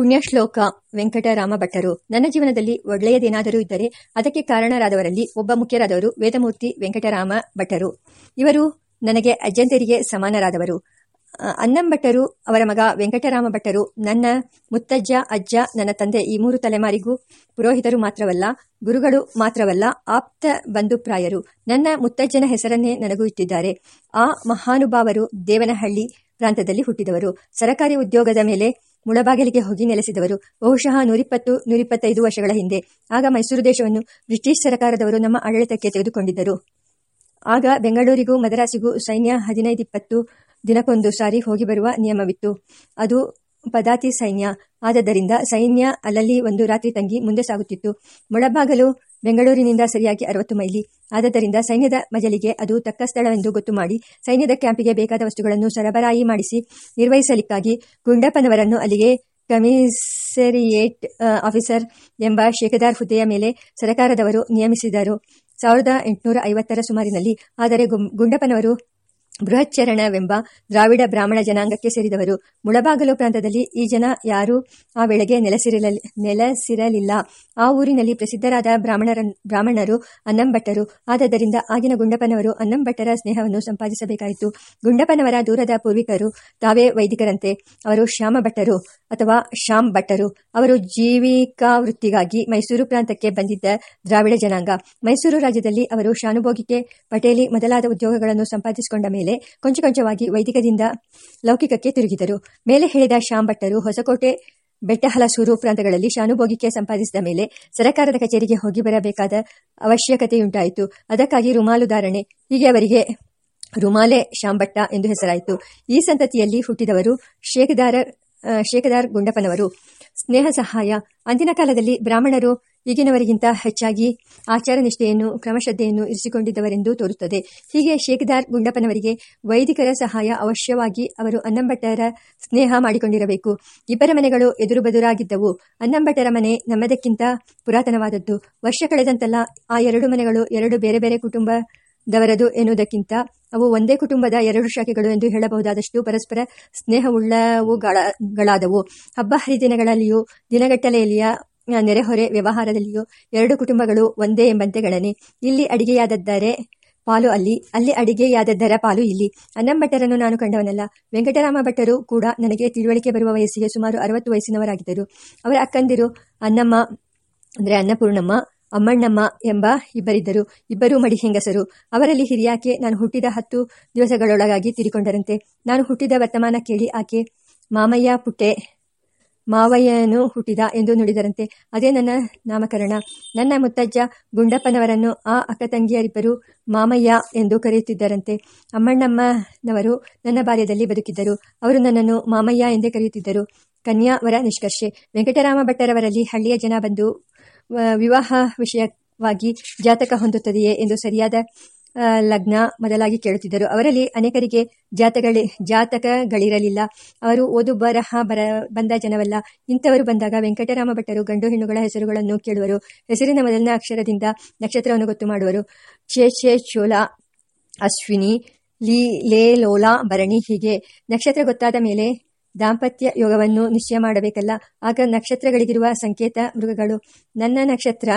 ಪುಣ್ಯಶ್ಲೋಕ ವೆಂಕಟರಾಮ ಭಟ್ಟರು ನನ್ನ ಜೀವನದಲ್ಲಿ ಒಳ್ಳೆಯದೇನಾದರೂ ಇದ್ದರೆ ಅದಕ್ಕೆ ಕಾರಣರಾದವರಲ್ಲಿ ಒಬ್ಬ ಮುಖ್ಯರಾದವರು ವೇದಮೂರ್ತಿ ವೆಂಕಟರಾಮ ಭಟ್ಟರು ಇವರು ನನಗೆ ಅಜ್ಜಂತರಿಗೆ ಸಮಾನರಾದವರು. ಅನ್ನಂ ಭಟ್ಟರು ಅವರ ಮಗ ವೆಂಕಟರಾಮ ಭಟ್ಟರು ನನ್ನ ಮುತ್ತಜ್ಜ, ಅಜ್ಜ, ನನ್ನ ತಂದೆ ಈ ಮೂರು ತಲೆಮಾರಿಗೂ ಪುರೋಹಿತರು ಮಾತ್ರವಲ್ಲ, ಗುರುಗಳು ಮಾತ್ರವಲ್ಲ, ಆಪ್ತ ಬಂಧುಪ್ರಾಯರು. ನನ್ನ ಮುತ್ತಜ್ಜನ ಹೆಸರನ್ನೇ ನನಗೂ ಇಟ್ಟಿದ್ದಾರೆ. ಆ ಮಹಾನುಭಾವರು ದೇವನಹಳ್ಳಿ ಪ್ರಾಂತದಲ್ಲಿ ಹುಟ್ಟಿದವರು. ಸರಕಾರಿ ಉದ್ಯೋಗದ ಮೇಲೆ ಮುಳಬಾಗಿಲಿಗೆ ಹೋಗಿ ನೆಲೆಸಿದವರು. ಬಹುಶಃ ನೂರಿಪ್ಪತ್ತು, ನೂರಿಪ್ಪತ್ತೈದು ವರ್ಷಗಳ ಹಿಂದೆ. ಆಗ ಮೈಸೂರು ದೇಶವನ್ನು ಬ್ರಿಟಿಷ್ ಸರ್ಕಾರದವರು ನಮ್ಮ ಆಡಳಿತಕ್ಕೆ ತೆಗೆದುಕೊಂಡಿದ್ದರು. ಆಗ ಬೆಂಗಳೂರಿಗೂ, ಮದರಾಸಿಗೂ ಸೈನ್ಯ ಹದಿನೈದಿಪ್ಪತ್ತು ದಿನಕ್ಕೊಂದು ಸಾರಿ ಹೋಗಿ ಬರುವ ನಿಯಮವಿತ್ತು. ಅದು ಪದಾತಿ ಸೈನ್ಯ. ಆದ್ದರಿಂದ ಸೈನ್ಯ ಅಲ್ಲಲ್ಲಿ ಒಂದು ರಾತ್ರಿ ತಂಗಿ ಮುಂದೆ ಸಾಗುತ್ತಿತ್ತು. ಮೊಳಬಾಗಲು ಬೆಂಗಳೂರಿನಿಂದ ಸರಿಯಾಗಿ ಅರವತ್ತು ಮೈಲಿ. ಆದ್ದರಿಂದ ಸೈನ್ಯದ ಮಜಲಿಗೆ ಅದು ತಕ್ಕ ಸ್ಥಳವೆಂದು ಗೊತ್ತು ಮಾಡಿ ಸೈನ್ಯದ ಕ್ಯಾಂಪಿಗೆ ಬೇಕಾದ ವಸ್ತುಗಳನ್ನು ಸರಬರಾಯಿ ಮಾಡಿಸಿ ನಿರ್ವಹಿಸಲಿಕ್ಕಾಗಿ ಗುಂಡಪ್ಪನವರನ್ನು ಅಲ್ಲಿಗೆ ಕಮಿಸರಿಯೇಟ್ ಆಫೀಸರ್ ಎಂಬ ಶೇಖದಾರ್ ಹುದ್ದೆಯ ಮೇಲೆ ಸರಕಾರದವರು ನಿಯಮಿಸಿದರು. ಸಾವಿರದ ಎಂಟುನೂರ ಐವತ್ತರ ಸುಮಾರಿನಲ್ಲಿ, ಆದರೆ ಗುಂಡಪ್ಪನವರು ಬೃಹಚ್ಚರಣವೆಂಬ ದ್ರಾವಿಡ ಬ್ರಾಹ್ಮಣ ಜನಾಂಗಕ್ಕೆ ಸೇರಿದವರು. ಮುಳಬಾಗಲು ಪ್ರಾಂತದಲ್ಲಿ ಈ ಜನ ಯಾರೂ ಆ ವೇಳೆಗೆ ನೆಲೆಸಿರಲ ನೆಲೆಸಿರಲಿಲ್ಲ. ಆ ಊರಿನಲ್ಲಿ ಪ್ರಸಿದ್ಧರಾದ ಬ್ರಾಹ್ಮಣರ ಬ್ರಾಹ್ಮಣರು ಅನ್ನಂಭಟ್ಟರು. ಆದ್ದರಿಂದ ಆಗಿನ ಗುಂಡಪ್ಪನವರು ಅನ್ನಂಭಟ್ಟರ ಸ್ನೇಹವನ್ನು ಸಂಪಾದಿಸಬೇಕಾಯಿತು. ಗುಂಡಪ್ಪನವರ ದೂರದ ಪೂರ್ವಿಕರು ತಾವೇ ವೈದಿಕರಂತೆ. ಅವರು ಶ್ಯಾಮ ಭಟ್ಟರು ಅಥವಾ ಶ್ಯಾಮ್ ಭಟ್ಟರು, ಅವರು ಜೀವಿಕಾ ವೃತ್ತಿಗಾಗಿ ಮೈಸೂರು ಪ್ರಾಂತಕ್ಕೆ ಬಂದಿದ್ದ ದ್ರಾವಿಡ ಜನಾಂಗ. ಮೈಸೂರು ರಾಜ್ಯದಲ್ಲಿ ಅವರು ಶಾನುಭೋಗಿಕೆ, ಪಟೇಲಿ ಮೊದಲಾದ ಉದ್ಯೋಗಗಳನ್ನು ಸಂಪಾದಿಸಿಕೊಂಡ ಮೇಲೆ ಕೊಂಚ ಕೊಂಚವಾಗಿ ವೈದಿಕದಿಂದ ಲೌಕಿಕಕ್ಕೆ ತಿರುಗಿದರು. ಮೇಲೆ ಹೇಳಿದ ಶ್ಯಾಮ್ ಭಟ್ಟರು, ಹೊಸಕೋಟೆ ಬೆಟ್ಟಹಲಸೂರು ಪ್ರಾಂತಗಳಲ್ಲಿ ಶಾನುಭೋಗಿಕೆ ಸಂಪಾದಿಸಿದ ಮೇಲೆ ಸರಕಾರದ ಕಚೇರಿಗೆ ಹೋಗಿ ಬರಬೇಕಾದ ಅವಶ್ಯಕತೆಯುಂಟಾಯಿತು. ಅದಕ್ಕಾಗಿ ರುಮಾಲು ಧಾರಣೆ, ಹೀಗೆ ಅವರಿಗೆ ರುಮಾಲೆ ಶಾಂಭಟ್ಟ ಎಂದು ಹೆಸರಾಯಿತು. ಈ ಸಂತತಿಯಲ್ಲಿ ಹುಟ್ಟಿದವರು ಶೇಖದಾರ ಶೇಖದಾರ್ ಗುಂಡಪ್ಪನವರು. ಸ್ನೇಹ ಸಹಾಯ. ಅಂದಿನ ಕಾಲದಲ್ಲಿ ಬ್ರಾಹ್ಮಣರು ಈಗಿನವರಿಗಿಂತ ಹೆಚ್ಚಾಗಿ ಆಚಾರ ನಿಷ್ಠೆಯನ್ನು, ಕ್ರಮಶ್ರದ್ಧೆಯನ್ನು ಇರಿಸಿಕೊಂಡಿದ್ದವರೆಂದು ತೋರುತ್ತದೆ. ಹೀಗೆ ಶೇಖದಾರ್ ಗುಂಡಪ್ಪನವರಿಗೆ ವೈದಿಕರ ಸಹಾಯ ಅವಶ್ಯವಾಗಿ ಅವರು ಅನ್ನಂಭಟ್ಟರ ಸ್ನೇಹ ಮಾಡಿಕೊಂಡಿರಬೇಕು. ಇಬ್ಬರ ಮನೆಗಳು ಎದುರು ಬದುರಾಗಿದ್ದವು. ಅನ್ನಂಭಟ್ಟರ ಮನೆ ನಮ್ಮದಕ್ಕಿಂತ ಪುರಾತನವಾದದ್ದು. ವರ್ಷ ಕಳೆದಂತೆಲ್ಲ ಆ ಎರಡು ಮನೆಗಳು ಎರಡು ಬೇರೆ ಬೇರೆ ಕುಟುಂಬದವರದು ಎನ್ನುವುದಕ್ಕಿಂತ ಅವು ಒಂದೇ ಕುಟುಂಬದ ಎರಡು ಶಾಖೆಗಳು ಎಂದು ಹೇಳಬಹುದಾದಷ್ಟು ಪರಸ್ಪರ ಸ್ನೇಹವುಳ್ಳವುಗಳಾದವು. ಹಬ್ಬ ಹರಿದಿನಗಳಲ್ಲಿಯೂ, ದಿನಗಟ್ಟಲೆಯಲ್ಲಿಯ ನೆರೆಹೊರೆ ವ್ಯವಹಾರದಲ್ಲಿಯೂ ಎರಡು ಕುಟುಂಬಗಳು ಒಂದೇ ಎಂಬಂತೆ ಗಣನೆ. ಇಲ್ಲಿ ಅಡಿಗೆಯಾದದ್ದರೆ ಪಾಲು ಅಲ್ಲಿ ಅಲ್ಲಿ ಅಡಿಗೆಯಾದದ್ದರ ಪಾಲು ಇಲ್ಲಿ. ಅನ್ನಂಭಟ್ಟರನ್ನು ನಾನು ಕಂಡವನಲ್ಲ. ವೆಂಕಟರಾಮ ಭಟ್ಟರು ಕೂಡ ನನಗೆ ತಿಳುವಳಿಕೆ ಬರುವ ವಯಸ್ಸಿಗೆ ಸುಮಾರು ಅರವತ್ತು ವಯಸ್ಸಿನವರಾಗಿದ್ದರು. ಅವರ ಅಕ್ಕಂದಿರು ಅನ್ನಮ್ಮ ಅಂದರೆ ಅನ್ನಪೂರ್ಣಮ್ಮ ಅಮ್ಮಣ್ಣಮ್ಮ ಎಂಬ ಇಬ್ಬರಿದ್ದರು. ಇಬ್ಬರೂ ಮಡಿ ಹೆಂಗಸರು. ಅವರಲ್ಲಿ ಹಿರಿಯಾಕೆ ನಾನು ಹುಟ್ಟಿದ ಹತ್ತು ದಿವಸಗಳೊಳಗಾಗಿ ತೀರಿಕೊಂಡರಂತೆ. ನಾನು ಹುಟ್ಟಿದ ವರ್ತಮಾನ ಕೇಳಿ ಆಕೆ, ಮಾಮಯ್ಯ ಪುಟ್ಟೆ, ಮಾವಯ್ಯನು ಹುಟ್ಟಿದ ಎಂದು ನುಡಿದರಂತೆ. ಅದೇ ನನ್ನ ನಾಮಕರಣ. ನನ್ನ ಮುತ್ತಜ್ಜ ಗುಂಡಪ್ಪನವರನ್ನು ಆ ಅಕ್ಕ ತಂಗಿಯರಿಬ್ಬರು ಮಾಮಯ್ಯ ಎಂದು ಕರೆಯುತ್ತಿದ್ದರಂತೆ. ಅಮ್ಮಣ್ಣಮ್ಮನವರು ನನ್ನ ಬಾಲ್ಯದಲ್ಲಿ ಬದುಕಿದ್ದರು. ಅವರು ನನ್ನನ್ನು ಮಾಮಯ್ಯ ಎಂದೇ ಕರೆಯುತ್ತಿದ್ದರು. ಕನ್ಯಾವರ ನಿಷ್ಕರ್ಷೆ. ವೆಂಕಟರಾಮ ಭಟ್ಟರವರಲ್ಲಿ ಹಳ್ಳಿಯ ಜನ ಬಂದು ವಿವಾಹ ವಿಷಯವಾಗಿ ಜಾತಕ ಹೊಂದುತ್ತದೆಯೇ ಎಂದು ಸರಿಯಾದ ಲಗ್ನ ಮೊದಲಾಗಿ ಕೇಳುತ್ತಿದ್ದರು. ಅವರಲ್ಲಿ ಅನೇಕರಿಗೆ ಜಾತಗಳಿ ಜಾತಕಗಳಿರಲಿಲ್ಲ. ಅವರು ಓದು ಬರಹ ಬರ, ಬಂದ ಜನವಲ್ಲ. ಇಂಥವರು ಬಂದಾಗ ವೆಂಕಟರಾಮ ಭಟ್ಟರು ಗಂಡು ಹೆಣ್ಣುಗಳ ಹೆಸರುಗಳನ್ನು ಕೇಳುವರು. ಹೆಸರಿನ ಮೊದಲನೇ ಅಕ್ಷರದಿಂದ ನಕ್ಷತ್ರವನ್ನು ಗೊತ್ತು ಮಾಡುವರು. ಛೇ ಶೇ ಶೋಲ ಅಶ್ವಿನಿ, ಲೀ, ಲೇ, ಲೋಲಾ, ಭರಣಿ ಹೀಗೆ. ನಕ್ಷತ್ರ ಗೊತ್ತಾದ ಮೇಲೆ ದಾಂಪತ್ಯ ಯೋಗವನ್ನು ನಿಶ್ಚಯ ಮಾಡಬೇಕಲ್ಲ. ಆಗ ನಕ್ಷತ್ರಗಳಿಗಿರುವ ಸಂಕೇತ ಮೃಗಗಳು. ನನ್ನ ನಕ್ಷತ್ರ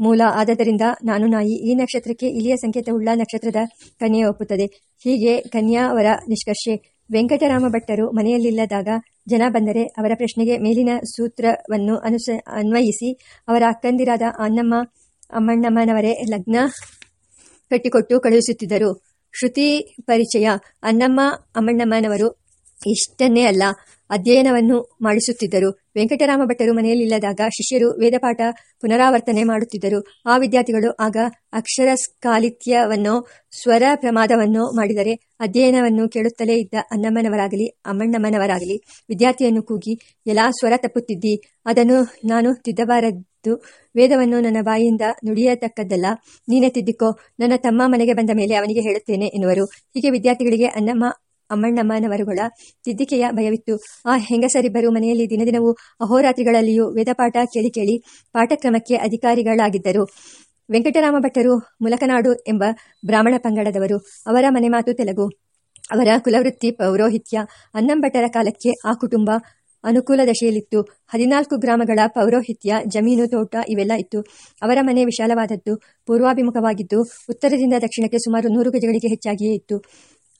ಮೂಲ ಆದ್ದರಿಂದ ನಾನು ನಾಯಿ. ಈ ನಕ್ಷತ್ರಕ್ಕೆ ಇಲಿಯ ಸಂಕೇತವುಳ್ಳ ನಕ್ಷತ್ರದ ಕನ್ಯೆ ಒಪ್ಪುತ್ತದೆ. ಹೀಗೆ ಕನ್ಯಾವರ ನಿಷ್ಕರ್ಷೆ. ವೆಂಕಟರಾಮ ಭಟ್ಟರು ಮನೆಯಲ್ಲಿಲ್ಲದಾಗ ಜನ ಬಂದರೆ ಅವರ ಪ್ರಶ್ನೆಗೆ ಮೇಲಿನ ಸೂತ್ರವನ್ನು ಅನುಸ, ಅನ್ವಯಿಸಿ ಅವರ ಅಕ್ಕಂದಿರಾದ ಅನ್ನಮ್ಮ ಅಮ್ಮಣ್ಣಮ್ಮನವರೇ ಲಗ್ನ ಕಟ್ಟಿಕೊಟ್ಟು ಕಳುಹಿಸುತ್ತಿದ್ದರು. ಶ್ರುತಿ ಪರಿಚಯ. ಅನ್ನಮ್ಮ ಅಮ್ಮಣ್ಣಮ್ಮನವರು ಇಷ್ಟನ್ನೇ ಅಲ್ಲ, ಅಧ್ಯಯನವನ್ನು ಮಾಡಿಸುತ್ತಿದ್ದರು. ವೆಂಕಟರಾಮ ಭಟ್ಟರು ಮನೆಯಲ್ಲಿಲ್ಲದಾಗ ಶಿಷ್ಯರು ವೇದಪಾಠ ಪುನರಾವರ್ತನೆ ಮಾಡುತ್ತಿದ್ದರು. ಆ ವಿದ್ಯಾರ್ಥಿಗಳು ಆಗ ಅಕ್ಷರ ಸ್ಕಾಲಿತ್ಯವನ್ನೋ ಸ್ವರ ಪ್ರಮಾದವನ್ನೋ ಮಾಡಿದರೆ ಅಧ್ಯಯನವನ್ನು ಕೇಳುತ್ತಲೇ ಇದ್ದ ಅನ್ನಮ್ಮನವರಾಗಲಿ ಅಮ್ಮಣ್ಣಮ್ಮನವರಾಗಲಿ, ವಿದ್ಯಾರ್ಥಿಯನ್ನು ಕೂಗಿ, ಎಲ್ಲ ಸ್ವರ ತಪ್ಪುತ್ತಿದ್ದಿ, ಅದನ್ನು ನಾನು ತಿದ್ದಬಾರದು ವೇದವನ್ನು ನನ್ನ ಬಾಯಿಯಿಂದ ನುಡಿಯತಕ್ಕದ್ದಲ್ಲ, ನೀನೇ ತಿದ್ದಿಕೋ. ನನ್ನ ತಮ್ಮ ಮನೆಗೆ ಬಂದ ಮೇಲೆ ಅವನಿಗೆ ಹೇಳುತ್ತೇನೆ ಎನ್ನುವರು. ಹೀಗೆ ವಿದ್ಯಾರ್ಥಿಗಳಿಗೆ ಅನ್ನಮ್ಮ ಅಮ್ಮಣ್ಣಮ್ಮನವರುಗಳ ತಿದ್ದಿಕೆಯ ಭಯವಿತ್ತು. ಆ ಹೆಂಗಸರಿಬ್ಬರು ಮನೆಯಲ್ಲಿ ದಿನದಿನವೂ ಅಹೋರಾತ್ರಿಗಳಲ್ಲಿಯೂ ವೇದಪಾಠ ಕೇಳಿ ಕೇಳಿ ಪಾಠಕ್ರಮಕ್ಕೆ ಅಧಿಕಾರಿಗಳಾಗಿದ್ದರು. ವೆಂಕಟರಾಮ ಭಟ್ಟರು ಮುಲಕನಾಡು ಎಂಬ ಬ್ರಾಹ್ಮಣ ಪಂಗಡದವರು. ಅವರ ಮನೆ ಮಾತು ತೆಲುಗು. ಅವರ ಕುಲವೃತ್ತಿ ಪೌರೋಹಿತ್ಯ ಅನ್ನಂಭಟ್ಟರ ಕಾಲಕ್ಕೆ ಆ ಕುಟುಂಬ ಅನುಕೂಲ ದಶೆಯಲ್ಲಿತ್ತು ಹದಿನಾಲ್ಕು ಗ್ರಾಮಗಳ ಪೌರೋಹಿತ್ಯ, ಜಮೀನು, ತೋಟ ಇವೆಲ್ಲ ಇತ್ತು. ಅವರ ಮನೆ ವಿಶಾಲವಾದದ್ದು, ಪೂರ್ವಾಭಿಮುಖವಾಗಿದ್ದು, ಉತ್ತರದಿಂದ ದಕ್ಷಿಣಕ್ಕೆ ಸುಮಾರು ನೂರು ಗಜಗಳಿಗೆ ಹೆಚ್ಚಾಗಿಯೇ ಇತ್ತು.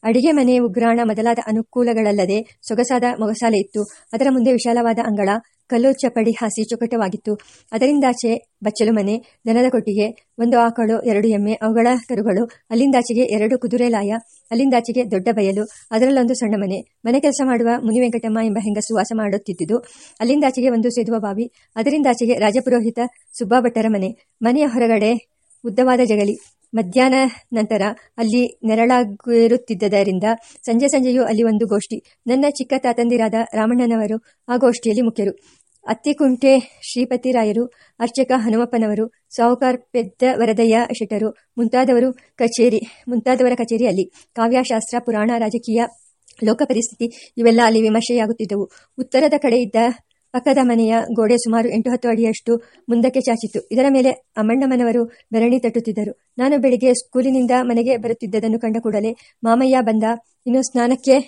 ಅಡಿಗೆ ಮನೆ, ಉಗ್ರಾಣ ಮೊದಲಾದ ಅನುಕೂಲಗಳಲ್ಲದೆ ಸೊಗಸಾದ ಮೊಗಸಾಲೆ ಇತ್ತು. ಅದರ ಮುಂದೆ ವಿಶಾಲವಾದ ಅಂಗಳ ಕಲ್ಲು ಚಪ್ಪಡಿ ಹಾಸಿ ಚೊಕಟವಾಗಿತ್ತು ಅದರಿಂದಾಚೆ ಬಚ್ಚಲು ಮನೆ, ದನದ ಕೊಟ್ಟಿಗೆ, ಒಂದು ಆಕಳು, ಎರಡು ಎಮ್ಮೆ, ಅವುಗಳ ಕರುಗಳು ಅಲ್ಲಿಂದಾಚೆಗೆ ಎರಡು ಕುದುರೆ ಲಾಯ ಅಲ್ಲಿಂದಾಚೆಗೆ ದೊಡ್ಡ ಬಯಲು, ಅದರಲ್ಲೊಂದು ಸಣ್ಣ ಮನೆ. ಮನೆ ಕೆಲಸ ಮಾಡುವ ಮುನಿವೆಂಕಟಮ್ಮ ಎಂಬ ಹೆಂಗಸು ವಾಸ ಮಾಡುತ್ತಿದ್ದುದು ಅಲ್ಲಿಂದಾಚೆಗೆ ಒಂದು ಸೇದುವ ಬಾವಿ ಅದರಿಂದಾಚೆಗೆ ರಾಜಪುರೋಹಿತ ಸುಬ್ಬಾಭಟ್ಟರ ಮನೆ. ಮನೆಯ ಹೊರಗಡೆ ಉದ್ದವಾದ ಜಗಲಿ. ಮಧ್ಯಾಹ್ನ ನಂತರ ಅಲ್ಲಿ ನೆರಳಾಗಿರುತ್ತಿದ್ದರಿಂದ ಸಂಜೆ ಸಂಜೆಯೂ ಅಲ್ಲಿ ಒಂದು ಗೋಷ್ಠಿ. ನನ್ನ ಚಿಕ್ಕ ತಾತಂದಿರಾದ ರಾಮಣ್ಣನವರು ಆ ಗೋಷ್ಠಿಯಲ್ಲಿ ಮುಖ್ಯರು. ಅತ್ತಿಕುಂಟೆ ಶ್ರೀಪತಿರಾಯರು ಅರ್ಚಕ ಹನುಮಪ್ಪನವರು, ಸಾಹುಕಾರ್ ಪೆದ್ದ ವರದಯ್ಯ ಶೆಟ್ಟರು, ಮುಂತಾದವರು ಕಚೇರಿ, ಮುಂತಾದವರ ಕಚೇರಿ ಅಲ್ಲಿ. ಕಾವ್ಯಶಾಸ್ತ್ರ, ಪುರಾಣ, ರಾಜಕೀಯ, ಲೋಕ ಪರಿಸ್ಥಿತಿ ಇವೆಲ್ಲ ಅಲ್ಲಿ ವಿಮರ್ಶೆಯಾಗುತ್ತಿದ್ದವು. ಉತ್ತರದ ಕಡೆ ಇದ್ದ ಪಕ್ಕದ ಮನೆಯ ಗೋಡೆ ಸುಮಾರು ಎಂಟು ಹತ್ತು ಅಡಿಯಷ್ಟು ಮುಂದಕ್ಕೆ ಚಾಚಿತ್ತು. ಇದರ ಮೇಲೆ ಅಮ್ಮಣ್ಣಮ್ಮನವರು ಬೆರಣಿ ತಟ್ಟುತ್ತಿದ್ದರು. ನಾನು ಬೆಳಿಗ್ಗೆ ಸ್ಕೂಲಿನಿಂದ ಮನೆಗೆ ಬರುತ್ತಿದ್ದದನ್ನು ಕಂಡ ಕೂಡಲೇ, ಮಾಮಯ್ಯ ಬಂದ, ಇನ್ನು ಸ್ನಾನಕ್ಕೆ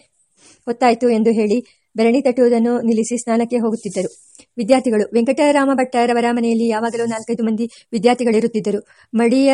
ಹೊತ್ತಾಯಿತು ಎಂದು ಹೇಳಿ ಬೆರಣಿ ತಟ್ಟುವುದನ್ನು ನಿಲ್ಲಿಸಿ ಸ್ನಾನಕ್ಕೆ ಹೋಗುತ್ತಿದ್ದರು. ವಿದ್ಯಾರ್ಥಿಗಳು, ವೆಂಕಟರಾಮ ಭಟ್ಟರವರ ಮನೆಯಲ್ಲಿ ಯಾವಾಗಲೂ ನಾಲ್ಕೈದು ಮಂದಿ ವಿದ್ಯಾರ್ಥಿಗಳಿರುತ್ತಿದ್ದರು. ಮಡಿಯ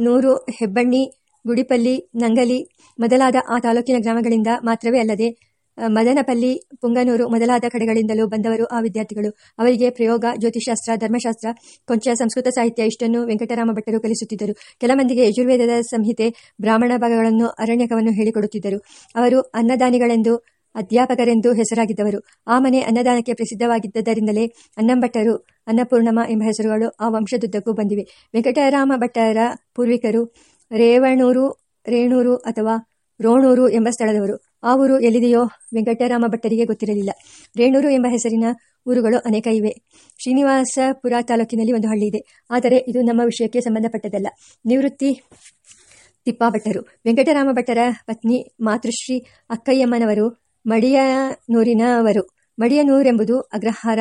ನೂರು ಹೆಬ್ಬಣ್ಣಿ, ಗುಡಿಪಲ್ಲಿ, ನಂಗಲಿ ಮೊದಲಾದ ಆ ತಾಲೂಕಿನ ಗ್ರಾಮಗಳಿಂದ ಮಾತ್ರವೇ ಅಲ್ಲದೆ ಮದನಪಲ್ಲಿ, ಪುಂಗನೂರು ಮೊದಲಾದ ಕಡೆಗಳಿಂದಲೂ ಬಂದವರು ಆ ವಿದ್ಯಾರ್ಥಿಗಳು. ಅವರಿಗೆ ಪ್ರಯೋಗ ಜ್ಯೋತಿಷಾಸ್ತ್ರ ಧರ್ಮಶಾಸ್ತ್ರ, ಕೊಂಚ ಸಂಸ್ಕೃತ ಸಾಹಿತ್ಯ ಇಷ್ಟನ್ನು ವೆಂಕಟರಾಮ ಭಟ್ಟರು ಕಲಿಸುತ್ತಿದ್ದರು. ಕೆಲ ಮಂದಿಗೆ ಯಜುರ್ವೇದದ ಸಂಹಿತೆ, ಬ್ರಾಹ್ಮಣ ಭಾಗಗಳನ್ನು ಅರಣ್ಯಕವನ್ನು ಹೇಳಿಕೊಡುತ್ತಿದ್ದರು. ಅವರು ಅನ್ನದಾನಿಗಳೆಂದು, ಅಧ್ಯಾಪಕರೆಂದು ಹೆಸರಾಗಿದ್ದವರು. ಆ ಮನೆ ಅನ್ನದಾನಕ್ಕೆ ಪ್ರಸಿದ್ಧವಾಗಿದ್ದರಿಂದಲೇ ಅನ್ನಂಭಟ್ಟರು ಅನ್ನಪೂರ್ಣಮ ಎಂಬ ಹೆಸರುಗಳು ಆ ವಂಶದುದ್ದಕ್ಕೂ ಬಂದಿವೆ. ವೆಂಕಟರಾಮ ಭಟ್ಟರ ಪೂರ್ವಿಕರು ರೇವಣೂರು, ರೇಣೂರು ಅಥವಾ ರೋಣೂರು ಎಂಬ ಸ್ಥಳದವರು. ಆ ಊರು ಎಲ್ಲಿದೆಯೋ ವೆಂಕಟರಾಮ ಭಟ್ಟರಿಗೆ ಗೊತ್ತಿರಲಿಲ್ಲ. ರೇಣೂರು ಎಂಬ ಹೆಸರಿನ ಊರುಗಳು ಅನೇಕ ಇವೆ. ಶ್ರೀನಿವಾಸಪುರ ತಾಲೂಕಿನಲ್ಲಿ ಒಂದು ಹಳ್ಳಿ ಇದೆ. ಆದರೆ ಇದು ನಮ್ಮ ವಿಷಯಕ್ಕೆ ಸಂಬಂಧಪಟ್ಟದಲ್ಲ ನಿವೃತ್ತಿ ತಿಪ್ಪಾಭಟ್ಟರು. ವೆಂಕಟರಾಮ ಭಟ್ಟರ ಪತ್ನಿ ಮಾತೃಶ್ರೀ ಅಕ್ಕಯ್ಯಮ್ಮನವರು, ಮಡಿಯನೂರಿನವರು. ಮಡಿಯನೂರೆಂಬುದು ಅಗ್ರಹಾರ,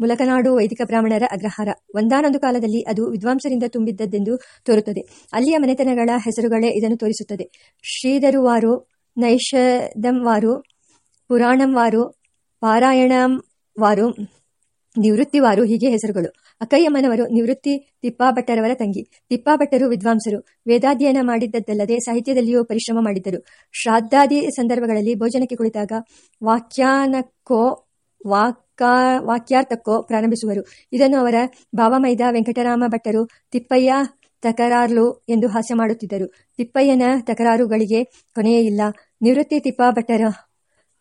ಮುಲಕನಾಡು ವೈದಿಕ ಬ್ರಾಹ್ಮಣರ ಅಗ್ರಹಾರ. ಒಂದಾನೊಂದು ಕಾಲದಲ್ಲಿ ಅದು ವಿದ್ವಾಂಸರಿಂದ ತುಂಬಿದ್ದದ್ದೆಂದು ತೋರುತ್ತದೆ. ಅಲ್ಲಿಯ ಮನೆತನಗಳ ಹೆಸರುಗಳೇ ಇದನ್ನು ತೋರಿಸುತ್ತದೆ. ಶ್ರೀಧರುವಾರು ನೈಷದಂವಾರು ಪುರಾಣಂವಾರು ಪಾರಾಯಣಂವಾರು ನಿವೃತ್ತಿವಾರು ಹೀಗೆ ಹೆಸರುಗಳು. ಅಕ್ಕಯ್ಯಮ್ಮನವರು ನಿವೃತ್ತಿ ತಿಪ್ಪಾಭಟ್ಟರವರ ತಂಗಿ. ತಿಪ್ಪಾಭಟ್ಟರು ವಿದ್ವಾಂಸರು. ವೇದಾಧ್ಯಯನ ಮಾಡಿದ್ದದ್ದಲ್ಲದೆ ಸಾಹಿತ್ಯದಲ್ಲಿಯೂ ಪರಿಶ್ರಮ ಮಾಡಿದ್ದರು. ಶ್ರಾದ್ದಾದಿ ಸಂದರ್ಭಗಳಲ್ಲಿ ಭೋಜನಕ್ಕೆ ಕುಳಿತಾಗ ವಾಕ್ಯಾನಕ್ಕೋ ವಾಕಾ ವಾಕ್ಯಾರ್ಥಕ್ಕೋ ಪ್ರಾರಂಭಿಸುವರು. ಇದನ್ನು ಅವರ ಭಾವಮೈದ ವೆಂಕಟರಾಮ ಭಟ್ಟರು ತಿಪ್ಪಯ್ಯ ತಕರಾರ್ಲು ಎಂದು ಹಾಸ್ಯ ಮಾಡುತ್ತಿದ್ದರು. ತಿಪ್ಪಯ್ಯನ ತಕರಾರುಗಳಿಗೆ ಕೊನೆಯೇ ಇಲ್ಲ. ನಿವೃತ್ತಿ ತಿಪ್ಪಾಭಟ್ಟರ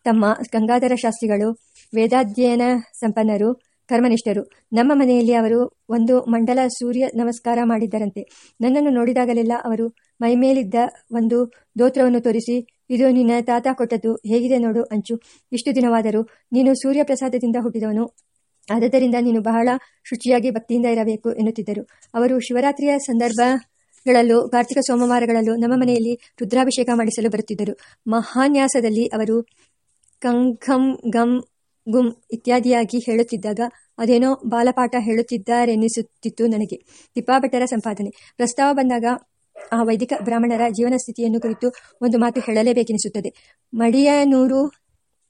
ತಮ್ಮ ಗಂಗಾಧರ ಶಾಸ್ತ್ರಿಗಳು, ವೇದಾಧ್ಯಯನ ಸಂಪನ್ನರು, ಕರ್ಮನಿಷ್ಠರು. ನಮ್ಮ ಮನೆಯಲ್ಲಿ ಅವರು ಒಂದು ಮಂಡಲ ಸೂರ್ಯ ನಮಸ್ಕಾರ ಮಾಡಿದ್ದರಂತೆ. ನನ್ನನ್ನು ನೋಡಿದಾಗಲೆಲ್ಲ ಅವರು ಮೈಮೇಲಿದ್ದ ಒಂದು ದೋತ್ರವನ್ನು ತೋರಿಸಿ, ಇದು ನಿನ್ನ ತಾತ ಕೊಟ್ಟದ್ದು ಹೇಗಿದೆ ನೋಡು ಅಂಚು. ಇಷ್ಟು ದಿನವಾದರೂ ನೀನು ಸೂರ್ಯ ಪ್ರಸಾದದಿಂದ ಹುಟ್ಟಿದವನು ಆದ್ದರಿಂದ ನೀನು ಬಹಳ ಶುಚಿಯಾಗಿ ಭಕ್ತಿಯಿಂದ ಇರಬೇಕು ಎನ್ನುತ್ತಿದ್ದರು. ಅವರು ಶಿವರಾತ್ರಿಯ ಸಂದರ್ಭಗಳಲ್ಲೂ, ಕಾರ್ತಿಕ ಸೋಮವಾರಗಳಲ್ಲೂ ನಮ್ಮ ಮನೆಯಲ್ಲಿ ರುದ್ರಾಭಿಷೇಕ ಮಾಡಿಸಲು ಬರುತ್ತಿದ್ದರು. ಮಹಾನ್ಯಾಸದಲ್ಲಿ ಅವರು ಕಂಘಂ ಗಂ ಗುಂ ಇತ್ಯಾದಿಯಾಗಿ ಹೇಳುತ್ತಿದ್ದಾಗ ಅದೇನೋ ಬಾಲಪಾಠ ಹೇಳುತ್ತಿದ್ದಾರೆನ್ನಿಸುತ್ತಿತ್ತು ನನಗೆ. ತಿಪ್ಪಾಭಟ್ಟರ ಸಂಪಾದನೆ. ಪ್ರಸ್ತಾವ ಬಂದಾಗ ಆ ವೈದಿಕ ಬ್ರಾಹ್ಮಣರ ಜೀವನ ಸ್ಥಿತಿಯನ್ನು ಕುರಿತು ಒಂದು ಮಾತು ಹೇಳಲೇಬೇಕೆನಿಸುತ್ತದೆ. ಮಡಿಯನೂರು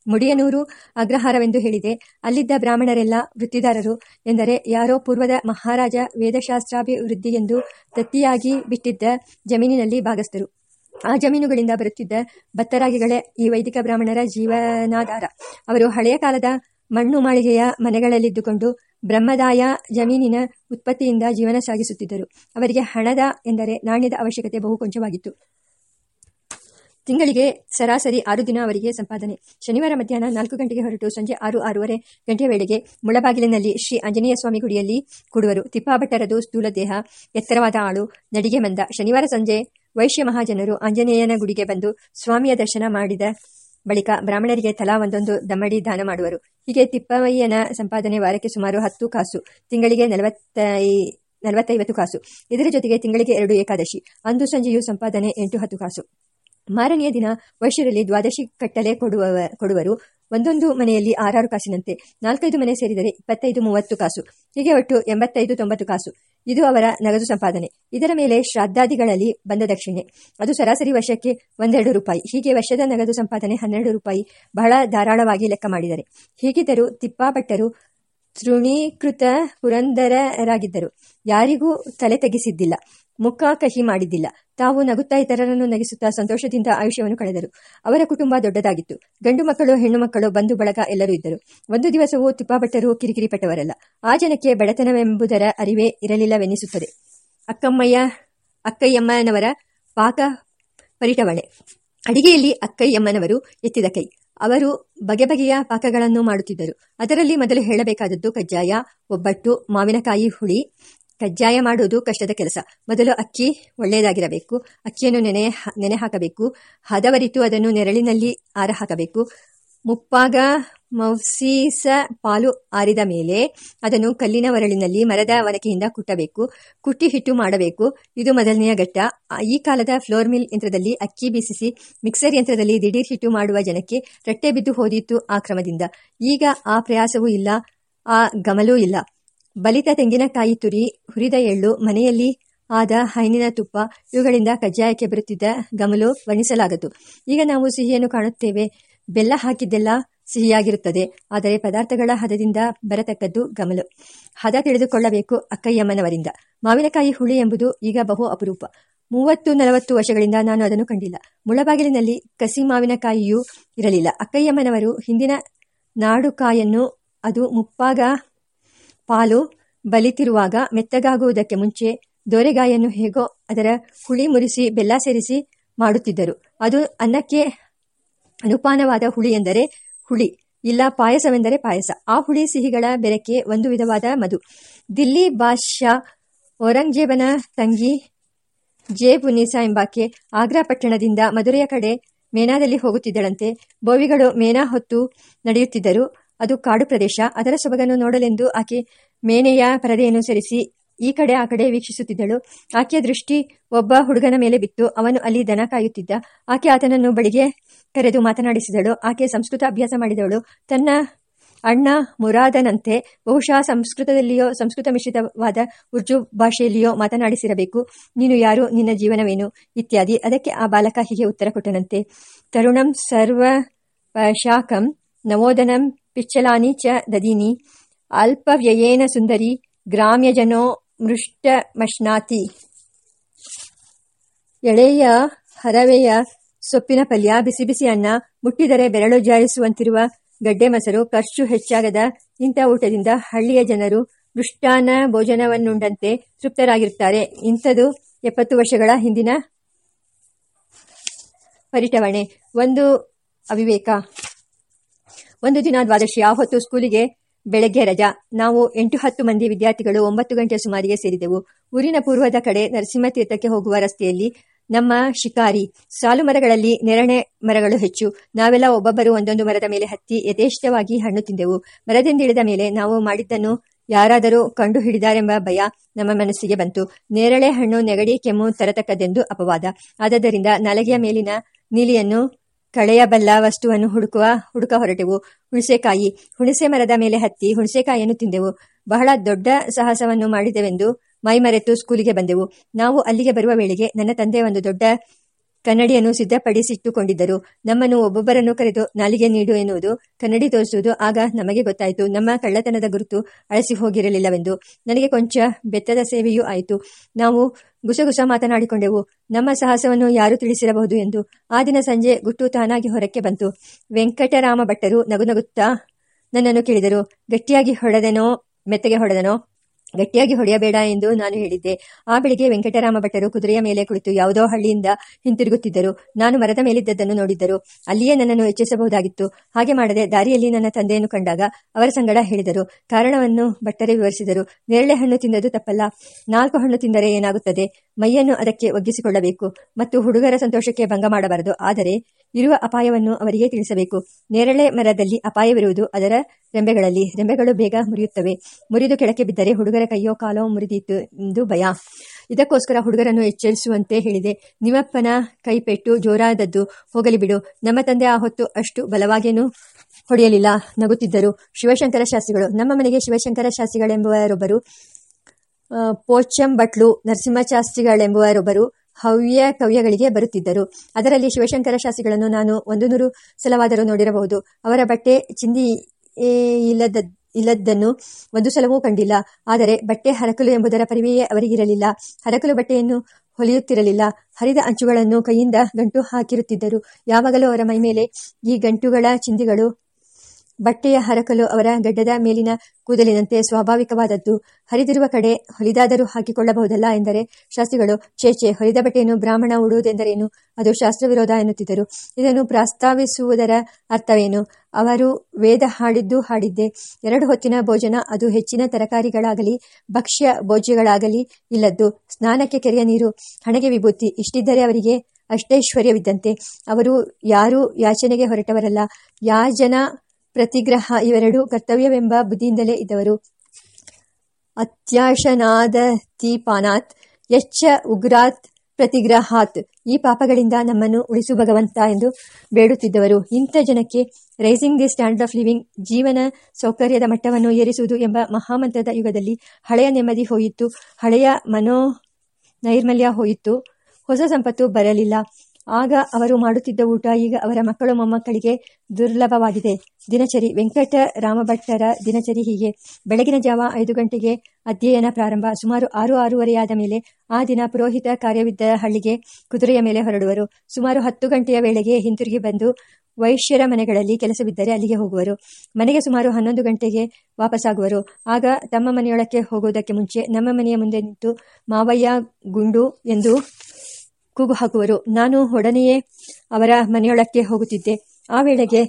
ಮುಡಿಯನೂರು ಅಗ್ರಹಾರವೆಂದು ಹೇಳಿದೆ. ಅಲ್ಲಿದ್ದ ಬ್ರಾಹ್ಮಣರೆಲ್ಲ ವೃತ್ತಿದಾರರು ಎಂದರೆ ಯಾರೋ ಪೂರ್ವದ ಮಹಾರಾಜ ವೇದಶಾಸ್ತ್ರಾಭಿವೃದ್ಧಿಯೆಂದು ದತ್ತಿಯಾಗಿ ಬಿಟ್ಟಿದ್ದ ಜಮೀನಿನಲ್ಲಿ ಭಾಗಸ್ಥರು. ಆ ಜಮೀನುಗಳಿಂದ ಬರುತ್ತಿದ್ದ ಭತ್ತರಾಗಿಗಳೇ ಈ ವೈದಿಕ ಬ್ರಾಹ್ಮಣರ ಜೀವನಾಧಾರ. ಅವರು ಹಳೆಯ ಕಾಲದ ಮಣ್ಣು ಮಾಳಿಗೆಯ ಮನೆಗಳಲ್ಲಿದ್ದುಕೊಂಡು ಬ್ರಹ್ಮದಾಯ ಜಮೀನಿನ ಉತ್ಪತ್ತಿಯಿಂದ ಜೀವನ ಸಾಗಿಸುತ್ತಿದ್ದರು. ಅವರಿಗೆ ಹಣದ ಎಂದರೆ ನಾಣ್ಯದ ಅವಶ್ಯಕತೆ ಬಹು ಕೊಂಚವಾಗಿತ್ತು. ತಿಂಗಳಿಗೆ ಸರಾಸರಿ ಆರು ದಿನ ಅವರಿಗೆ ಸಂಪಾದನೆ. ಶನಿವಾರ ಮಧ್ಯಾಹ್ನ ನಾಲ್ಕು ಗಂಟೆಗೆ ಹೊರಟು ಸಂಜೆ ಆರು, ಆರೂವರೆ ಗಂಟೆಯ ವೇಳೆಗೆ ಮುಳಬಾಗಿಲಿನಲ್ಲಿ ಶ್ರೀ ಆಂಜನೇಯ ಸ್ವಾಮಿ ಗುಡಿಯಲ್ಲಿ ಕೂಡುವರು. ತಿಪ್ಪಾಭಟ್ಟರದು ಸ್ಥೂಲ ದೇಹ, ಎತ್ತರವಾದ ಆಳು, ನಡಿಗೆ ಮಂದ. ಶನಿವಾರ ಸಂಜೆ ವೈಶ್ಯ ಮಹಾಜನರು ಆಂಜನೇಯನ ಗುಡಿಗೆ ಬಂದು ಸ್ವಾಮಿಯ ದರ್ಶನ ಮಾಡಿದ ಬಳಿಕ ಬ್ರಾಹ್ಮಣರಿಗೆ ತಲಾ ಒಂದೊಂದು ದಮ್ಮಡಿ ದಾನ ಮಾಡುವರು. ಹೀಗೆ ತಿಪ್ಪಯ್ಯನ ಸಂಪಾದನೆ ವಾರಕ್ಕೆ ಸುಮಾರು ಹತ್ತು ಕಾಸು, ತಿಂಗಳಿಗೆ ನಲವತ್ತೈ, ನಲವತ್ತೈವತ್ತು ಕಾಸು. ಇದರ ಜೊತೆಗೆ ತಿಂಗಳಿಗೆ ಎರಡು ಏಕಾದಶಿ. ಅಂದು ಸಂಜೆಯು ಸಂಪಾದನೆ ಎಂಟು, ಹತ್ತು ಕಾಸು. ಮಾರನೆಯ ದಿನ ವೈಶ್ಯರಲ್ಲಿ ದ್ವಾದಶಿ ಕಟ್ಟಲೆ ಕೊಡುವವ, ಕೊಡುವರು. ಒಂದೊಂದು ಮನೆಯಲ್ಲಿ ಆರಾರು ಕಾಸಿನಂತೆ. ನಾಲ್ಕೈದು ಮನೆ ಸೇರಿದರೆ ಇಪ್ಪತ್ತೈದು ಮೂವತ್ತು ಕಾಸು. ಹೀಗೆ ಒಟ್ಟು ಎಂಬತ್ತೈದು ತೊಂಬತ್ತು ಕಾಸು. ಇದು ಅವರ ನಗದು ಸಂಪಾದನೆ. ಇದರ ಮೇಲೆ ಶ್ರಾದ್ದಾದಿಗಳಲ್ಲಿ ಬಂದ ದಕ್ಷಿಣೆ. ಅದು ಸರಾಸರಿ ವರ್ಷಕ್ಕೆ ಒಂದೆರಡು ರೂಪಾಯಿ. ಹೀಗೆ ವರ್ಷದ ನಗದು ಸಂಪಾದನೆ ಹನ್ನೆರಡು ರೂಪಾಯಿ. ಬಹಳ ಧಾರಾಳವಾಗಿ ಲೆಕ್ಕ ಮಾಡಿದರೆ. ಹೀಗಿದ್ದರೂ ತಿಪ್ಪಾಭಟ್ಟರು ತೃಣೀಕೃತ ಪುರಂದರರಾಗಿದ್ದರು. ಯಾರಿಗೂ ತಲೆ ತೆಗೆಸಿದ್ದಿಲ್ಲ. ಮುಖ ಕಹಿ ಮಾಡಿದ್ದಿಲ್ಲ. ತಾವು ನಗುತ್ತಾ ಇತರರನ್ನು ನಗಿಸುತ್ತಾ ಸಂತೋಷದಿಂದ ಆಯುಷ್ಯವನ್ನು ಕಳೆದರು. ಅವರ ಕುಟುಂಬ ದೊಡ್ಡದಾಗಿತ್ತು. ಗಂಡು ಮಕ್ಕಳು, ಹೆಣ್ಣು ಮಕ್ಕಳು ಬಂಧು ಬಳಗ ಎಲ್ಲರೂ ಇದ್ದರು. ಒಂದು ದಿವಸವೂ ತುಪ್ಪಾಭಟ್ಟರು ಕಿರಿಕಿರಿ ಪಟ್ಟವರಲ್ಲ ಆ ಜನಕ್ಕೆ ಬಡತನವೆಂಬುದರ ಅರಿವೇ ಇರಲಿಲ್ಲವೆನಿಸುತ್ತದೆ. ಅಕ್ಕಮ್ಮಯ್ಯ, ಅಕ್ಕಯ್ಯಮ್ಮನವರ ಪಾಕ ಪರಿಟವಣೆ ಅಡಿಗೆಯಲ್ಲಿ ಅಕ್ಕಯ್ಯಮ್ಮನವರು ಎತ್ತಿದ ಕೈ. ಅವರು ಬಗೆ ಬಗೆಯ ಪಾಕಗಳನ್ನು ಮಾಡುತ್ತಿದ್ದರು. ಅದರಲ್ಲಿ ಮೊದಲು ಹೇಳಬೇಕಾದದ್ದು ಕಜ್ಜಾಯ, ಒಬ್ಬಟ್ಟು, ಮಾವಿನಕಾಯಿ ಹುಳಿ ಕಜ್ಜಾಯ ಮಾಡುವುದು ಕಷ್ಟದ ಕೆಲಸ. ಮೊದಲು ಅಕ್ಕಿ ಒಳ್ಳೆಯದಾಗಿರಬೇಕು. ಅಕ್ಕಿಯನ್ನು ನೆನೆ ನೆನೆ ಹಾಕಬೇಕು. ಹದವರಿತು ಅದನ್ನು ನೆರಳಿನಲ್ಲಿ ಆರ ಹಾಕಬೇಕು. ಮುಪ್ಪಾಗ ಮೌಸೀಸ ಪಾಲು ಆರಿದ ಮೇಲೆ ಅದನ್ನು ಕಲ್ಲಿನ ಒರಳಿನಲ್ಲಿ ಮರದ ಒನಕೆಯಿಂದ ಕುಟ್ಟಬೇಕು. ಕುಟ್ಟಿ ಹಿಟ್ಟು ಮಾಡಬೇಕು. ಇದು ಮೊದಲನೆಯ ಘಟ್ಟ. ಈ ಕಾಲದ ಫ್ಲೋರ್ ಮಿಲ್ ಯಂತ್ರದಲ್ಲಿ ಅಕ್ಕಿ ಬೀಸಿಸಿ ಮಿಕ್ಸರ್ ಯಂತ್ರದಲ್ಲಿ ದಿಢೀರ್ ಹಿಟ್ಟು ಮಾಡುವ ಜನಕ್ಕೆ ರಟ್ಟೆ ಬಿದ್ದು ಹೋದಿತ್ತು ಆ ಕ್ರಮದಿಂದ. ಈಗ ಆ ಪ್ರಯಾಸವೂ ಇಲ್ಲ, ಆ ಗಮಲೂ ಇಲ್ಲ. ಬಲಿತ ತೆಂಗಿನಕಾಯಿ ತುರಿ, ಹುರಿದ ಎಳ್ಳು, ಮನೆಯಲ್ಲಿ ಆದ ಹೈನಿನ ತುಪ್ಪ, ಇವುಗಳಿಂದ ಕಜ್ಜಾಯಕ್ಕೆ ಬರುತ್ತಿದ್ದ ಗಮಲು ವರ್ಣಿಸಲಾಗದು ಈಗ ನಾವು ಸಿಹಿಯನ್ನು ಕಾಣುತ್ತೇವೆ. ಬೆಲ್ಲ ಹಾಕಿದ್ದೆಲ್ಲ ಸಿಹಿಯಾಗಿರುತ್ತದೆ. ಆದರೆ ಪದಾರ್ಥಗಳ ಹದದಿಂದ ಬರತಕ್ಕದ್ದು ಗಮಲು. ಹದ ತಿಳಿದುಕೊಳ್ಳಬೇಕು ಅಕ್ಕಯ್ಯಮ್ಮನವರಿಂದ. ಮಾವಿನಕಾಯಿ ಹುಳಿ ಎಂಬುದು ಈಗ ಬಹು ಅಪರೂಪ. ಮೂವತ್ತು ನಲವತ್ತು ವರ್ಷಗಳಿಂದ ನಾನು ಅದನ್ನು ಕಂಡಿಲ್ಲ. ಮುಳಬಾಗಿಲಿನಲ್ಲಿ ಕಸಿ ಮಾವಿನಕಾಯಿಯೂ ಇರಲಿಲ್ಲ. ಅಕ್ಕಯ್ಯಮ್ಮನವರು ಹಿಂದಿನ ನಾಡುಕಾಯನ್ನು ಅದು ಮುಪ್ಪಾಗ ಪಾಲು ಬಲಿತಿರುವಾಗ ಮೆತ್ತಗಾಗುವುದಕ್ಕೆ ಮುಂಚೆ ದೋರೆಗಾಯನ್ನು ಹೇಗೋ ಅದರ ಹುಳಿ ಮುರಿಸಿ ಬೆಲ್ಲ ಸೇರಿಸಿ ಮಾಡುತ್ತಿದ್ದರು. ಅದು ಅನ್ನಕ್ಕೆ ಅನುಪಾನವಾದ ಹುಳಿ ಎಂದರೆ ಹುಳಿ, ಇಲ್ಲ ಪಾಯಸವೆಂದರೆ ಪಾಯಸ. ಆ ಹುಳಿ ಸಿಹಿಗಳ ಬೆರಕೆ ಒಂದು ವಿಧವಾದ ಮಧು ದಿಲ್ಲಿ ಬಾದ್ಶಾ ಔರಂಗಜೇಬನ ತಂಗಿ ಜೇಬುನಿಸಾ ಎಂಬಾಕೆ ಆಗ್ರಾ ಪಟ್ಟಣದಿಂದ ಮಧುರೆಯ ಕಡೆ ಮೇನಾದಲ್ಲಿ ಹೋಗುತ್ತಿದ್ದಳಂತೆ ಬೋವಿಗಳು ಮೇನಾ ಹೊತ್ತು ನಡೆಯುತ್ತಿದ್ದರು. ಅದು ಕಾಡು ಪ್ರದೇಶ. ಅದರ ಸೊಬಗನ್ನು ನೋಡಲೆಂದು ಆಕೆ ಮೇನೆಯ ಪರದೆಯನ್ನು ಸರಿಸಿ ಈ ಕಡೆ ಆ ಕಡೆ ವೀಕ್ಷಿಸುತ್ತಿದ್ದಳು. ಆಕೆಯ ದೃಷ್ಟಿ ಒಬ್ಬ ಹುಡುಗನ ಮೇಲೆ ಬಿತ್ತು. ಅವನು ಅಲ್ಲಿ ದನ ಕಾಯುತ್ತಿದ್ದ. ಆಕೆ ಆತನನ್ನು ಬಳಿಗೆ ಕರೆದು ಮಾತನಾಡಿಸಿದಳು. ಆಕೆ ಸಂಸ್ಕೃತ ಅಭ್ಯಾಸ ಮಾಡಿದವಳು. ತನ್ನ ಅಣ್ಣ ಮುರಾದನಂತೆ ಬಹುಶಃ ಸಂಸ್ಕೃತದಲ್ಲಿಯೋ, ಸಂಸ್ಕೃತ ಮಿಶ್ರಿತವಾದ ಉರ್ಜು ಭಾಷೆಯಲ್ಲಿಯೋ ಮಾತನಾಡಿಸಿರಬೇಕು. ನೀನು ಯಾರು? ನಿನ್ನ ಜೀವನವೇನು? ಇತ್ಯಾದಿ. ಅದಕ್ಕೆ ಆ ಬಾಲಕ ಹೀಗೆ ಉತ್ತರ ಕೊಟ್ಟನಂತೆ. ತರುಣಂ ಸರ್ವ ಶಾಖಂ ನವೋದನಂ ಪಿಚ್ಚಲಾನಿ ಚ ದದೀನಿ ಅಲ್ಪವ್ಯಯೇನ ಸುಂದರಿ ಗ್ರಾಮ್ಯಜನೋ ಮೃಷ್ಟಮಶ್ನಾತಿ. ಎಳೆಯ ಹರವೆಯ ಸೊಪ್ಪಿನ ಪಲ್ಯ ಬಿಸಿ ಬಿಸಿ ಅನ್ನ ಮುಟ್ಟಿದರೆ ಬೆರಳು ಜಾರಿಸುವಂತಿರುವ ಗಡ್ಡೆ ಮೊಸರು ಖರ್ಚು ಹೆಚ್ಚಾಗದ ಇಂಥ ಊಟದಿಂದ ಹಳ್ಳಿಯ ಜನರು ಮೃಷ್ಟಾನ ಭೋಜನವನ್ನುಂಡಂತೆ ತೃಪ್ತರಾಗಿರುತ್ತಾರೆ. ಇಂಥದು ಎಪ್ಪತ್ತು ವರ್ಷಗಳ ಹಿಂದಿನ ಪರಿಟವಣೆ ಒಂದು ಅವಿವೇಕ. ಒಂದು ದಿನ ದ್ವಾದಶಿ ಆ ಹೊತ್ತು ಸ್ಕೂಲಿಗೆ ಬೆಳಗ್ಗೆ ರಜಾ. ನಾವು ಎಂಟು ಹತ್ತು ಮಂದಿ ವಿದ್ಯಾರ್ಥಿಗಳು ಒಂಬತ್ತು ಗಂಟೆ ಸುಮಾರಿಗೆ ಸೇರಿದೆವು. ಊರಿನ ಪೂರ್ವದ ಕಡೆ ನರಸಿಂಹತೀರ್ಥಕ್ಕೆ ಹೋಗುವ ರಸ್ತೆಯಲ್ಲಿ ನಮ್ಮ ಶಿಕಾರಿ. ಸಾಲು ಮರಗಳಲ್ಲಿ ನೆರಣೆ ಮರಗಳು ಹೆಚ್ಚು. ನಾವೆಲ್ಲ ಒಬ್ಬೊಬ್ಬರು ಒಂದೊಂದು ಮರದ ಮೇಲೆ ಹತ್ತಿ ಯಥೇಷ್ಟವಾಗಿ ಹಣ್ಣು ತಿಂದೆವು. ಮರದಿಂದಿಳಿದ ಮೇಲೆ ನಾವು ಮಾಡಿದ್ದನ್ನು ಯಾರಾದರೂ ಕಂಡು ಹಿಡಿದಾರೆಂಬ ಭಯ ನಮ್ಮ ಮನಸ್ಸಿಗೆ ಬಂತು. ನೇರಳೆ ಹಣ್ಣು ನೆಗಡಿ ಕೆಮ್ಮು ತರತಕ್ಕದ್ದೆಂದು ಅಪವಾದ. ಆದ್ದರಿಂದ ನಲಗೆಯ ಮೇಲಿನ ನೀಲಿಯನ್ನು ಕಳೆಯಬಲ್ಲ ವಸ್ತುವನ್ನು ಹುಡುಕುವ, ಹುಡುಕ ಹೊರಟೆವು. ಹುಣಸೆಕಾಯಿ, ಹುಣಸೆ ಮರದ ಮೇಲೆ ಹತ್ತಿ ಹುಣಸೆಕಾಯಿಯನ್ನು ತಿಂದೆವು. ಬಹಳ ದೊಡ್ಡ ಸಾಹಸವನ್ನು ಮಾಡಿದೆವೆಂದು ಮೈಮರೆತು ಸ್ಕೂಲಿಗೆ ಬಂದೆವು. ನಾವು ಅಲ್ಲಿಗೆ ಬರುವ ವೇಳೆಗೆ ನನ್ನ ತಂದೆ ಒಂದು ದೊಡ್ಡ ಕನ್ನಡಿಯನ್ನು ಸಿದ್ಧಪಡಿಸಿಟ್ಟುಕೊಂಡಿದ್ದರು. ನಮ್ಮನ್ನು ಒಬ್ಬೊಬ್ಬರನ್ನು ಕರೆದು ನಾಲಿಗೆ ನೀಡು ಎನ್ನುವುದು ಕನ್ನಡಿ ತೋರಿಸುವುದು. ಆಗ ನಮಗೆ ಗೊತ್ತಾಯಿತು, ನಮ್ಮ ಕಳ್ಳತನದ ಗುರುತು ಅಳಿಸಿ ಹೋಗಿರಲಿಲ್ಲವೆಂದು. ನನಗೆ ಕೊಂಚ ಬೆತ್ತದ ಸೇವೆಯೂ ಆಯಿತು. ನಾವು ಗುಸಗುಸ ಮಾತನಾಡಿಕೊಂಡೆವು. ನಮ್ಮ ಸಾಹಸವನ್ನು ಯಾರು ತಿಳಿಸಿರಬಹುದು ಎಂದು. ಆ ದಿನ ಸಂಜೆ ಗುಟ್ಟು ತಾನಾಗಿ ಹೊರಕ್ಕೆ ಬಂತು. ವೆಂಕಟರಾಮ ಭಟ್ಟರು ನಗುನಗುತ್ತಾ ನನ್ನನ್ನು ಕೇಳಿದರು. ಗಟ್ಟಿಯಾಗಿ ಹೊಡೆದನೋ, ಮೆತ್ತಗೆ ಹೊಡೆದನೋ? ಗಟ್ಟಿಯಾಗಿ ಹೊಡೆಯಬೇಡ ಎಂದು ನಾನು ಹೇಳಿದ್ದೆ. ಆ ಬೆಳಿಗ್ಗೆ ವೆಂಕಟರಾಮ ಭಟ್ಟರು ಕುದುರೆಯ ಮೇಲೆ ಕುಳಿತು ಯಾವುದೋ ಹಳ್ಳಿಯಿಂದ ಹಿಂತಿರುಗುತ್ತಿದ್ದರು. ನಾನು ಮರದ ಮೇಲಿದ್ದದ್ದನ್ನು ನೋಡಿದ್ದರು. ಅಲ್ಲಿಯೇ ನನ್ನನ್ನು ಹೆಚ್ಚಿಸಬಹುದಾಗಿತ್ತು ಹಾಗೆ ಮಾಡದೆ ದಾರಿಯಲ್ಲಿ ನನ್ನ ತಂದೆಯನ್ನು ಕಂಡಾಗ ಅವರ ಸಂಗಡ ಹೇಳಿದರು. ಕಾರಣವನ್ನು ಭಟ್ಟರೆ ವಿವರಿಸಿದರು. ನೇರಳೆ ಹಣ್ಣು ತಿಂದದ್ದು ತಪ್ಪಲ್ಲ. ನಾಲ್ಕು ಹಣ್ಣು ತಿಂದರೆ ಏನಾಗುತ್ತದೆ? ಮೈಯನ್ನು ಅದಕ್ಕೆ ಒಗ್ಗಿಸಿಕೊಳ್ಳಬೇಕು. ಮತ್ತು ಹುಡುಗರ ಸಂತೋಷಕ್ಕೆ ಭಂಗ ಮಾಡಬಾರದು. ಆದರೆ ಇರುವ ಅಪಾಯವನ್ನು ಅವರಿಗೆ ತಿಳಿಸಬೇಕು. ನೇರಳೆ ಮರದಲ್ಲಿ ಅಪಾಯವಿರುವುದು ಅದರ ರೆಂಬೆಗಳಲ್ಲಿ. ರೆಂಬೆಗಳು ಬೇಗ ಮುರಿಯುತ್ತವೆ. ಮುರಿದು ಕೆಳಕ್ಕೆ ಬಿದ್ದರೆ ಹುಡುಗರ ಕೈಯೋ ಕಾಲೋ ಮುರಿದಿತ್ತು ಎಂದು ಭಯ. ಇದಕ್ಕೋಸ್ಕರ ಹುಡುಗರನ್ನು ಎಚ್ಚರಿಸುವಂತೆ ಹೇಳಿದೆ. ನಿಮ್ಮಪ್ಪನ ಕೈಪೆಟ್ಟು ಜೋರಾದದ್ದು ಹೋಗಲಿ ಬಿಡು. ನಮ್ಮ ತಂದೆ ಆ ಹೊತ್ತು ಅಷ್ಟು ಬಲವಾಗಿಯೂ ಹೊಡೆಯಲಿಲ್ಲ. ನಗುತ್ತಿದ್ದರು. ಶಿವಶಂಕರ ಶಾಸ್ತ್ರಿಗಳು, ನಮ್ಮ ಮನೆಗೆ ಶಿವಶಂಕರ ಶಾಸ್ತ್ರಿಗಳೆಂಬುವರೊಬ್ಬರು ಪೋಚಂಬಟ್ಲು ನರಸಿಂಹಶಾಸ್ತ್ರಿಗಳೆಂಬುವರೊಬ್ಬರು ಹವ್ಯ ಕವ್ಯಗಳಿಗೆ ಬರುತ್ತಿದ್ದರು. ಅದರಲ್ಲಿ ಶಿವಶಂಕರ ಶಾಸ್ತ್ರಿಗಳನ್ನು ನಾನು ಒಂದು ನೂರು ಸಲವಾದರೂ ನೋಡಿರಬಹುದು. ಅವರ ಬಟ್ಟೆ ಚಿಂದಿ ಇಲ್ಲದ ಇಲ್ಲದ್ದನ್ನು ಒಂದು ಸಲವೂ ಕಂಡಿಲ್ಲ. ಆದರೆ ಬಟ್ಟೆ ಹರಕಲು ಎಂಬುದರ ಪರಿವೆಯೇ ಅವರಿಗಿರಲಿಲ್ಲ ಹರಕಲು ಬಟ್ಟೆಯನ್ನು ಹೊಲಿಯುತ್ತಿರಲಿಲ್ಲ. ಹರಿದ ಅಂಚುಗಳನ್ನು ಕೈಯಿಂದ ಗಂಟು ಹಾಕಿರುತ್ತಿದ್ದರು. ಯಾವಾಗಲೂ ಅವರ ಮೈಮೇಲೆ ಈ ಗಂಟುಗಳ ಚಿಂದಿಗಳು ಬಟ್ಟೆಯ ಹರಕಲು ಅವರ ಗಡ್ಡದ ಮೇಲಿನ ಕೂದಲಿನಂತೆ ಸ್ವಾಭಾವಿಕವಾದದ್ದು. ಹರಿದಿರುವ ಕಡೆ ಹೊಲಿದಾದರೂ ಹಾಕಿಕೊಳ್ಳಬಹುದಲ್ಲ ಎಂದರೆ ಶಾಸ್ತ್ರಿಗಳು ಚೇಚೆ ಹೊಲಿದ ಬಟ್ಟೆಯನ್ನು ಬ್ರಾಹ್ಮಣ ಉಡುವುದೆಂದರೇನು? ಅದು ಶಾಸ್ತ್ರವಿರೋಧ ಎನ್ನುತ್ತಿದ್ದರು. ಇದನ್ನು ಪ್ರಸ್ತಾವಿಸುವುದರ ಅರ್ಥವೇನು? ಅವರು ವೇದ ಹಾಡಿದ್ದು ಹಾಡಿದ್ದೆ. ಎರಡು ಹೊತ್ತಿನ ಭೋಜನ ಅದು ಹೆಚ್ಚಿನ ತರಕಾರಿಗಳಾಗಲಿ, ಭಕ್ಷ್ಯ ಭೋಜ್ಯಗಳಾಗಲಿ ಇಲ್ಲದ್ದು. ಸ್ನಾನಕ್ಕೆ ಕೆರೆಯ ನೀರು, ಹಣೆಗೆ ವಿಭೂತಿ, ಇಷ್ಟಿದ್ದರೆ ಅವರಿಗೆ ಅಷ್ಟೈಶ್ವರ್ಯವಿದ್ದಂತೆ. ಅವರು ಯಾರೂ ಯಾಚನೆಗೆ ಹೊರಟವರಲ್ಲ. ಯಾಜನ ಪ್ರತಿಗ್ರಹ ಇವೆರಡೂ ಕರ್ತವ್ಯವೆಂಬ ಬುದ್ಧಿಯಿಂದಲೇ ಇದ್ದವರು. ಅತ್ಯಾಶನಾದತೀಪಾನಾತ್ ಯಚ್ಚ ಉಗ್ರಾತ್ ಪ್ರತಿಗ್ರಹಾತ್, ಈ ಪಾಪಗಳಿಂದ ನಮ್ಮನ್ನು ಉಳಿಸು ಭಗವಂತ ಎಂದು ಬೇಡುತ್ತಿದ್ದವರು. ಇಂಥ ಜನಕ್ಕೆ raising the standard of living ಜೀವನ ಸೌಕರ್ಯದ ಮಟ್ಟವನ್ನು ಏರಿಸುವುದು ಎಂಬ ಮಹಾಮಂತ್ರದ ಯುಗದಲ್ಲಿ ಹಳೆಯ ನೆಮ್ಮದಿ ಹೋಯಿತು, ಹಳೆಯ ಮನೋ ನೈರ್ಮಲ್ಯ ಹೋಯಿತು. ಹೊಸ ಸಂಪತ್ತು ಬರಲಿಲ್ಲ. ಆಗ ಅವರು ಮಾಡುತ್ತಿದ್ದ ಊಟ ಈಗ ಅವರ ಮಕ್ಕಳು ಮೊಮ್ಮಕ್ಕಳಿಗೆ ದುರ್ಲಭವಾಗಿದೆ. ದಿನಚರಿ ವೆಂಕಟ ರಾಮಭಟ್ಟರ ದಿನಚರಿ ಹೀಗೆ ಬೆಳಗಿನ ಜಾವ ಐದು ಗಂಟೆಗೆ ಅಧ್ಯಯನ ಪ್ರಾರಂಭ. ಸುಮಾರು ಆರು ಆರೂವರೆಯಾದ ಮೇಲೆ ಆ ದಿನ ಪುರೋಹಿತ ಕಾರ್ಯವಿದ್ದ ಹಳ್ಳಿಗೆ ಕುದುರೆಯ ಮೇಲೆ ಹೊರಡುವರು. ಸುಮಾರು ಹತ್ತು ಗಂಟೆಯ ವೇಳೆಗೆ ಹಿಂತಿರುಗಿ ಬಂದು ವೈಶ್ಯರ ಮನೆಗಳಲ್ಲಿ ಕೆಲಸವಿದ್ದರೆ ಅಲ್ಲಿಗೆ ಹೋಗುವರು. ಮನೆಗೆ ಸುಮಾರು ಹನ್ನೊಂದು ಗಂಟೆಗೆ ವಾಪಸ್ಸಾಗುವರು ಆಗ ತಮ್ಮ ಮನೆಯೊಳಕ್ಕೆ ಹೋಗುವುದಕ್ಕೆ ಮುಂಚೆ ನಮ್ಮ ಮನೆಯ ಮುಂದೆ ನಿಂತು ಮಾವಯ್ಯ ಗುಂಡು ಎಂದು ಕೂಗು ಹಾಕುವರು ನಾನು ಒಡನೆಯೇ ಅವರ ಮನೆಯೊಳಕ್ಕೆ ಹೋಗುತ್ತಿದ್ದೆ. ಆ ವೇಳೆಗೆ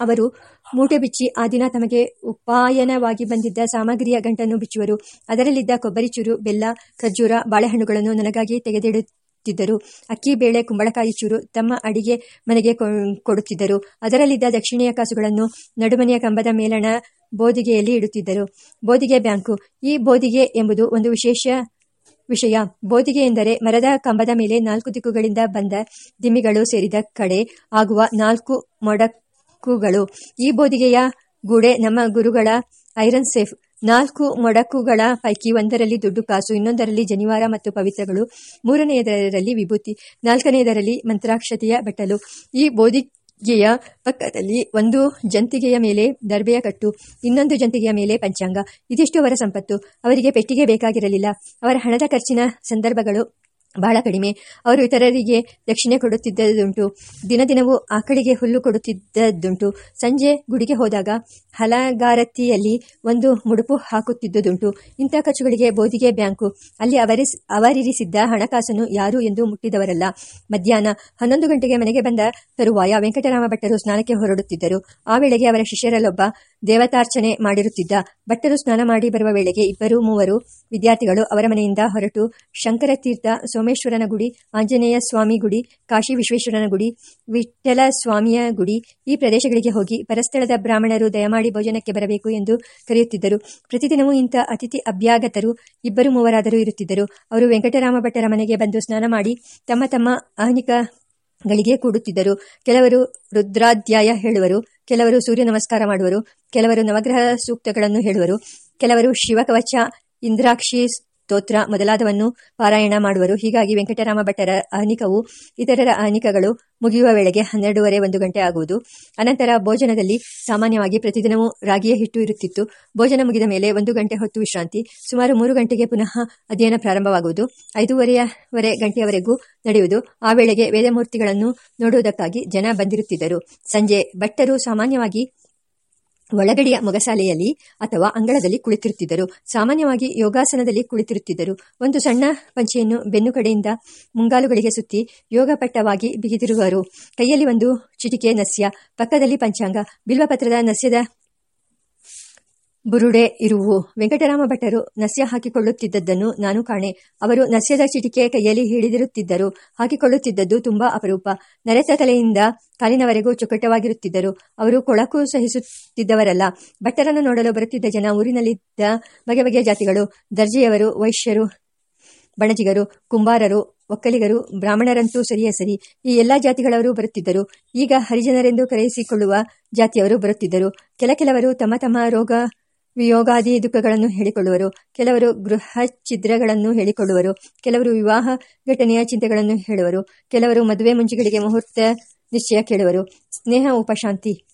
ಅವರು ಮೂಟೆ ಬಿಚ್ಚಿ ಆ ದಿನ ತಮಗೆ ಉಪಾಯನವಾಗಿ ಬಂದಿದ್ದ ಸಾಮಗ್ರಿಯ ಗಂಟನ್ನು ಬಿಚ್ಚುವರು. ಅದರಲ್ಲಿದ್ದ ಕೊಬ್ಬರಿ ಚೂರು, ಬೆಲ್ಲ, ಖರ್ಜೂರ, ಬಾಳೆಹಣ್ಣುಗಳನ್ನು ನನಗಾಗಿ ತೆಗೆದಿಡುತ್ತಿದ್ದರು. ಅಕ್ಕಿ, ಬೇಳೆ, ಕುಂಬಳಕಾಯಿ ಚೂರು ತಮ್ಮ ಅಡಿಗೆ ಮನೆಗೆ ಕೊಡುತ್ತಿದ್ದರು. ಅದರಲ್ಲಿದ್ದ ದಕ್ಷಿಣೆಯ ಕಾಸುಗಳನ್ನು ನಡುಮನೆಯ ಕಂಬದ ಮೇಲಣ ಬೋದಿಗೆಯಲ್ಲಿ ಇಡುತ್ತಿದ್ದರು. ಬೋದಿಗೆ ಬ್ಯಾಂಕು. ಈ ಬೋದಿಗೆ ಎಂಬುದು ಒಂದು ವಿಶೇಷ ವಿಷಯ. ಬೋದಿಗೆ ಎಂದರೆ ಮರದ ಕಂಬದ ಮೇಲೆ ನಾಲ್ಕು ದಿಕ್ಕುಗಳಿಂದ ಬಂದ ದಿಮ್ಮಿಗಳು ಸೇರಿದ ಕಡೆ ಆಗುವ ನಾಲ್ಕು ಮೊಡಕುಗಳು. ಈ ಬೋದಿಗೆಯ ಗೂಡೆ ನಮ್ಮ ಗುರುಗಳ ಐರನ್ ಸೇಫ್. ನಾಲ್ಕು ಮೊಡಕುಗಳ ಪೈಕಿ ಒಂದರಲ್ಲಿ ದುಡ್ಡು ಕಾಸು, ಇನ್ನೊಂದರಲ್ಲಿ ಜನಿವಾರ ಮತ್ತು ಪವಿತ್ರಗಳು, ಮೂರನೆಯದರಲ್ಲಿ ವಿಭೂತಿ, ನಾಲ್ಕನೆಯದರಲ್ಲಿ ಮಂತ್ರಾಕ್ಷತೆಯ ಬಟ್ಟಲು. ಈ ಬೋಧಿ ಗೆಯ ಪಕ್ಕದಲ್ಲಿ ಒಂದು ಜಂತಿಗೆಯ ಮೇಲೆ ದರ್ಬೆಯ ಕಟ್ಟು, ಇನ್ನೊಂದು ಜಂತಿಗೆಯ ಮೇಲೆ ಪಂಚಾಂಗ. ಇದಿಷ್ಟು ಅವರ ಸಂಪತ್ತು ಅವರಿಗೆ ಪೆಟ್ಟಿಗೆ ಬೇಕಾಗಿರಲಿಲ್ಲ. ಅವರ ಹಣದ ಖರ್ಚಿನ ಸಂದರ್ಭಗಳು ಬಹಳ ಕಡಿಮೆ. ಅವರು ಇತರರಿಗೆ ದಕ್ಷಿಣೆ ಕೊಡುತ್ತಿದ್ದುದುಂಟು ದಿನ ದಿನವೂ ಆಕಳಿಗೆ ಹುಲ್ಲು ಕೊಡುತ್ತಿದ್ದದ್ದುಂಟು. ಸಂಜೆ ಗುಡಿಗೆ ಹೋದಾಗ ಹಲಗಾರತಿಯಲ್ಲಿ ಒಂದು ಮುಡುಪು ಹಾಕುತ್ತಿದ್ದುದುಂಟು ಇಂಥ ಖರ್ಚುಗಳಿಗೆ ಬೋಧಿಗೆ ಬ್ಯಾಂಕು. ಅಲ್ಲಿ ಅವರಿಸ್ ಅವರಿರಿಸಿದ್ದ ಹಣಕಾಸನ್ನು ಯಾರು ಎಂದು ಮುಟ್ಟಿದವರಲ್ಲ. ಮಧ್ಯಾಹ್ನ ಹನ್ನೊಂದು ಗಂಟೆಗೆ ಮನೆಗೆ ಬಂದ ತರುವಾಯ ವೆಂಕಟರಾಮ ಭಟ್ಟರು ಸ್ನಾನಕ್ಕೆ ಹೊರಡುತ್ತಿದ್ದರು. ಆ ವೇಳೆಗೆ ಅವರ ಶಿಷ್ಯರಲ್ಲೊಬ್ಬ ದೇವತಾರ್ಚನೆ ಮಾಡಿರುತ್ತಿದ್ದ. ಭಟ್ಟರು ಸ್ನಾನ ಮಾಡಿ ಬರುವ ವೇಳೆಗೆ ಇಬ್ಬರು, ಮೂವರು ವಿದ್ಯಾರ್ಥಿಗಳು ಅವರ ಮನೆಯಿಂದ ಹೊರಟು ಶಂಕರತೀರ್ಥ ಸೋಮೇಶ್ವರನ ಗುಡಿ, ಆಂಜನೇಯ ಸ್ವಾಮಿ ಗುಡಿ, ಕಾಶಿ ವಿಶ್ವೇಶ್ವರನ ಗುಡಿ, ವಿಠ್ಠಲ ಸ್ವಾಮಿಯ ಗುಡಿ ಈ ಪ್ರದೇಶಗಳಿಗೆ ಹೋಗಿ ಪರಸ್ಥಳದ ಬ್ರಾಹ್ಮಣರು ದಯಮಾಡಿ ಭೋಜನಕ್ಕೆ ಬರಬೇಕು ಎಂದು ಕರೆಯುತ್ತಿದ್ದರು. ಪ್ರತಿದಿನವೂ ಇಂಥ ಅತಿಥಿ ಅಭ್ಯಾಗತರು ಇಬ್ಬರು, ಮೂವರಾದರೂ ಇರುತ್ತಿದ್ದರು. ಅವರು ವೆಂಕಟರಾಮ ಭಟ್ಟರ ಮನೆಗೆ ಬಂದು ಸ್ನಾನ ಮಾಡಿ ತಮ್ಮ ತಮ್ಮ ಆಹ್ನಿಕ ಗಳಿಗೆ ಕೂಡುತ್ತಿದ್ದರು. ಕೆಲವರು ರುದ್ರಾಧ್ಯಾಯ ಹೇಳುವರು, ಕೆಲವರು ಸೂರ್ಯ ನಮಸ್ಕಾರ ಮಾಡುವರು, ಕೆಲವರು ನವಗ್ರಹ ಸೂಕ್ತಗಳನ್ನು ಹೇಳುವರು, ಕೆಲವರು ಶಿವಕವಚ, ಇಂದ್ರಾಕ್ಷಿ ಸ್ತೋತ್ರ ಮೊದಲಾದವನ್ನು ಪಾರಾಯಣ ಮಾಡುವರು. ಹೀಗಾಗಿ ವೆಂಕಟರಾಮ ಭಟ್ಟರ ಅಹನಿಕವು ಇತರರ ಆಹ್ನಿಕಗಳು ಮುಗಿಯುವ ವೇಳೆಗೆ ಹನ್ನೆರಡೂವರೆ ಒಂದು ಗಂಟೆ ಆಗುವುದು. ಅನಂತರ ಭೋಜನದಲ್ಲಿ ಸಾಮಾನ್ಯವಾಗಿ ಪ್ರತಿದಿನವೂ ರಾಗಿಯ ಹಿಟ್ಟು ಇರುತ್ತಿತ್ತು. ಭೋಜನ ಮುಗಿದ ಮೇಲೆ ಒಂದು ಗಂಟೆ ಹೊತ್ತು ವಿಶ್ರಾಂತಿ. ಸುಮಾರು ಮೂರು ಗಂಟೆಗೆ ಪುನಃ ಅಧ್ಯಯನ ಪ್ರಾರಂಭವಾಗುವುದು. ಐದೂವರೆಯವರೆ ಗಂಟೆಯವರೆಗೂ ನಡೆಯುವುದು. ಆ ವೇಳೆಗೆ ವೇದಮೂರ್ತಿಗಳನ್ನು ನೋಡುವುದಕ್ಕಾಗಿ ಜನ ಬಂದಿರುತ್ತಿದ್ದರು. ಸಂಜೆ ಭಟ್ಟರು ಸಾಮಾನ್ಯವಾಗಿ ಒಳಗಡೆಯ ಮೊಗಸಾಲೆಯಲ್ಲಿ ಅಥವಾ ಅಂಗಳದಲ್ಲಿ ಕುಳಿತಿರುತ್ತಿದ್ದರು. ಸಾಮಾನ್ಯವಾಗಿ ಯೋಗಾಸನದಲ್ಲಿ ಕುಳಿತಿರುತ್ತಿದ್ದರು. ಒಂದು ಸಣ್ಣ ಪಂಚೆಯನ್ನು ಬೆನ್ನು ಕಡೆಯಿಂದ ಮುಂಗಾಲುಗಳಿಗೆ ಸುತ್ತಿ ಯೋಗಪಟ್ಟವಾಗಿ ಬಿಗಿದಿರುವರು. ಕೈಯಲ್ಲಿ ಒಂದು ಚಿಟಿಕೆ ನಸ್ಯ, ಪಕ್ಕದಲ್ಲಿ ಪಂಚಾಂಗ, ಬಿಲ್ವಪತ್ರದ ನಸ್ಯದ ಬುರುಡೆ ಇರುವು. ವೆಂಕಟರಾಮ ಭಟ್ಟರು ನಸ್ಯ ಹಾಕಿಕೊಳ್ಳುತ್ತಿದ್ದದ್ದನ್ನು ನಾನು ಕಾಣೆ. ಅವರು ನಸ್ಯದ ಚಿಟಿಕೆ ಕೈಯಲ್ಲಿ ಹಿಡಿದಿರುತ್ತಿದ್ದರು. ಹಾಕಿಕೊಳ್ಳುತ್ತಿದ್ದದ್ದು ತುಂಬಾ ಅಪರೂಪ. ನರೆತ ತಲೆಯಿಂದ ಕಾಲಿನವರೆಗೂ ಚೊಕಟ್ಟವಾಗಿರುತ್ತಿದ್ದರು ಅವರು ಕೊಳಕು ಸಹಿಸುತ್ತಿದ್ದವರಲ್ಲ. ಭಟ್ಟರನ್ನು ನೋಡಲು ಬರುತ್ತಿದ್ದ ಜನ ಊರಿನಲ್ಲಿದ್ದ ಬಗೆ ಬಗೆಯ ಜಾತಿಗಳು. ದರ್ಜೆಯವರು, ವೈಶ್ಯರು, ಬಣಜಿಗರು, ಕುಂಬಾರರು, ಒಕ್ಕಲಿಗರು, ಬ್ರಾಹ್ಮಣರಂತೂ ಸರಿಯ ಸರಿ. ಈ ಎಲ್ಲಾ ಜಾತಿಗಳವರು ಬರುತ್ತಿದ್ದರು. ಈಗ ಹರಿಜನರೆಂದು ಕರೆಯಿಸಿಕೊಳ್ಳುವ ಜಾತಿಯವರು ಬರುತ್ತಿದ್ದರು. ಕೆಲ ಕೆಲವರು ತಮ್ಮ ತಮ್ಮ ರೋಗ ವಿಯೋಗಾದಿ ದುಃಖಗಳನ್ನು ಹೇಳಿಕೊಳ್ಳುವರು. ಕೆಲವರು ಗೃಹ ಛಿದ್ರಗಳನ್ನು ಹೇಳಿಕೊಳ್ಳುವರು. ಕೆಲವರು ವಿವಾಹ ಘಟನೆಯ ಚಿಂತೆಗಳನ್ನು ಹೇಳುವರು. ಕೆಲವರು ಮದುವೆ ಮುಂಜಿಗಳಿಗೆ ಮುಹೂರ್ತ ನಿಶ್ಚಯ ಕೇಳುವರು. ಸ್ನೇಹ, ಉಪಶಾಂತಿ.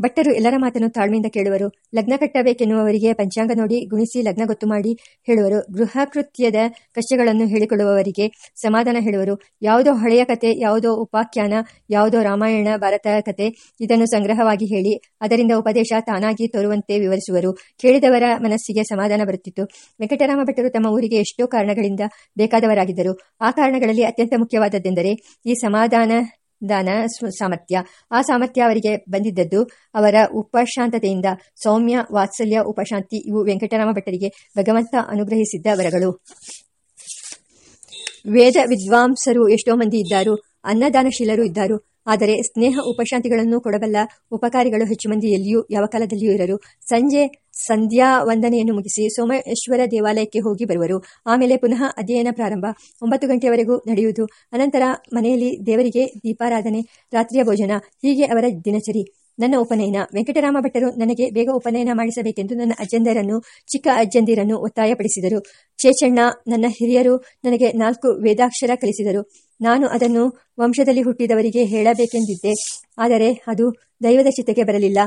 ಭಟ್ಟರು ಎಲ್ಲರ ಮಾತನ್ನು ತಾಳ್ಮೆಯಿಂದ ಕೇಳುವರು. ಲಗ್ನ ಕಟ್ಟಬೇಕೆನ್ನುವವರಿಗೆ ಪಂಚಾಂಗ ನೋಡಿ, ಗುಣಿಸಿ, ಲಗ್ನ ಗೊತ್ತು ಮಾಡಿ ಹೇಳುವರು. ಗೃಹ ಕೃತ್ಯದ ಕಷ್ಟಗಳನ್ನು ಹೇಳಿಕೊಳ್ಳುವವರಿಗೆ ಸಮಾಧಾನ ಹೇಳುವರು. ಯಾವುದೋ ಹಳೆಯ ಕತೆ, ಯಾವುದೋ ಉಪಾಖ್ಯಾನ, ಯಾವುದೋ ರಾಮಾಯಣ, ಭಾರತ ಕತೆ, ಇದನ್ನು ಸಂಗ್ರಹವಾಗಿ ಹೇಳಿ, ಅದರಿಂದ ಉಪದೇಶ ತಾನಾಗಿ ತೋರುವಂತೆ ವಿವರಿಸುವರು. ಕೇಳಿದವರ ಮನಸ್ಸಿಗೆ ಸಮಾಧಾನ ಬರುತ್ತಿತ್ತು. ವೆಂಕಟರಾಮ ಭಟ್ಟರು ತಮ್ಮ ಊರಿಗೆ ಎಷ್ಟೋ ಕಾರಣಗಳಿಂದ ಬೇಕಾದವರಾಗಿದ್ದರು. ಆ ಕಾರಣಗಳಲ್ಲಿ ಅತ್ಯಂತ ಮುಖ್ಯವಾದದ್ದೆಂದರೆ, ಈ ಸಮಾಧಾನ ದಾನ ಸಾಮರ್ಥ್ಯ. ಆ ಸಾಮರ್ಥ್ಯ ಅವರಿಗೆ ಬಂದಿದ್ದದ್ದು ಅವರ ಉಪಶಾಂತತೆಯಿಂದ. ಸೌಮ್ಯ, ವಾತ್ಸಲ್ಯ, ಉಪಶಾಂತಿ ಇವು ವೆಂಕಟರಾಮ ಭಟ್ಟರಿಗೆ ಭಗವಂತ ಅನುಗ್ರಹಿಸಿದ್ದ ವರಗಳು. ವೇದ ವಿದ್ವಾಂಸರು ಎಷ್ಟೋ ಮಂದಿ ಇದ್ದಾರು. ಅನ್ನದಾನಶೀಲರು ಇದ್ದಾರು. ಆದರೆ ಸ್ನೇಹ ಉಪಶಾಂತಿಗಳನ್ನು ಕೊಡಬಲ್ಲ ಉಪಕಾರಿಗಳು ಹೆಚ್ಚು ಮಂದಿ ಎಲ್ಲಿಯೂ ಯಾವ ಕಾಲದಲ್ಲಿಯೂ ಇರರು. ಸಂಜೆ ಸಂಧ್ಯಾ ವಂದನೆಯನ್ನು ಮುಗಿಸಿ ಸೋಮೇಶ್ವರ ದೇವಾಲಯಕ್ಕೆ ಹೋಗಿ ಬರುವರು. ಆಮೇಲೆ ಪುನಃ ಅಧ್ಯಯನ ಪ್ರಾರಂಭ. ಒಂಬತ್ತು ಗಂಟೆಯವರೆಗೂ ನಡೆಯುವುದು. ಅನಂತರ ಮನೆಯಲ್ಲಿ ದೇವರಿಗೆ ದೀಪಾರಾಧನೆ, ರಾತ್ರಿಯ ಭೋಜನ, ಹೀಗೆ ಅವರ ದಿನಚರಿ. ನನ್ನ ಉಪನಯನ ವೆಂಕಟರಾಮ ಭಟ್ಟರು ನನಗೆ ಬೇಗ ಉಪನಯನ ಮಾಡಿಸಬೇಕೆಂದು ನನ್ನ ಅಜ್ಜಂದರನ್ನು, ಚಿಕ್ಕ ಅಜ್ಜಂದಿರನ್ನು ಒತ್ತಾಯಪಡಿಸಿದರು. ಚೇಚಣ್ಣ, ನನ್ನ ಹಿರಿಯರು ನನಗೆ ನಾಲ್ಕು ವೇದಾಕ್ಷರ ಕಲಿಸಿದರು. ನಾನು ಅದನ್ನು ವಂಶದಲ್ಲಿ ಹುಟ್ಟಿದವರಿಗೆ ಹೇಳಬೇಕೆಂದಿದ್ದೆ. ಆದರೆ ಅದು ದೈವದ ಚಿತ್ತಕ್ಕೆ ಬರಲಿಲ್ಲ.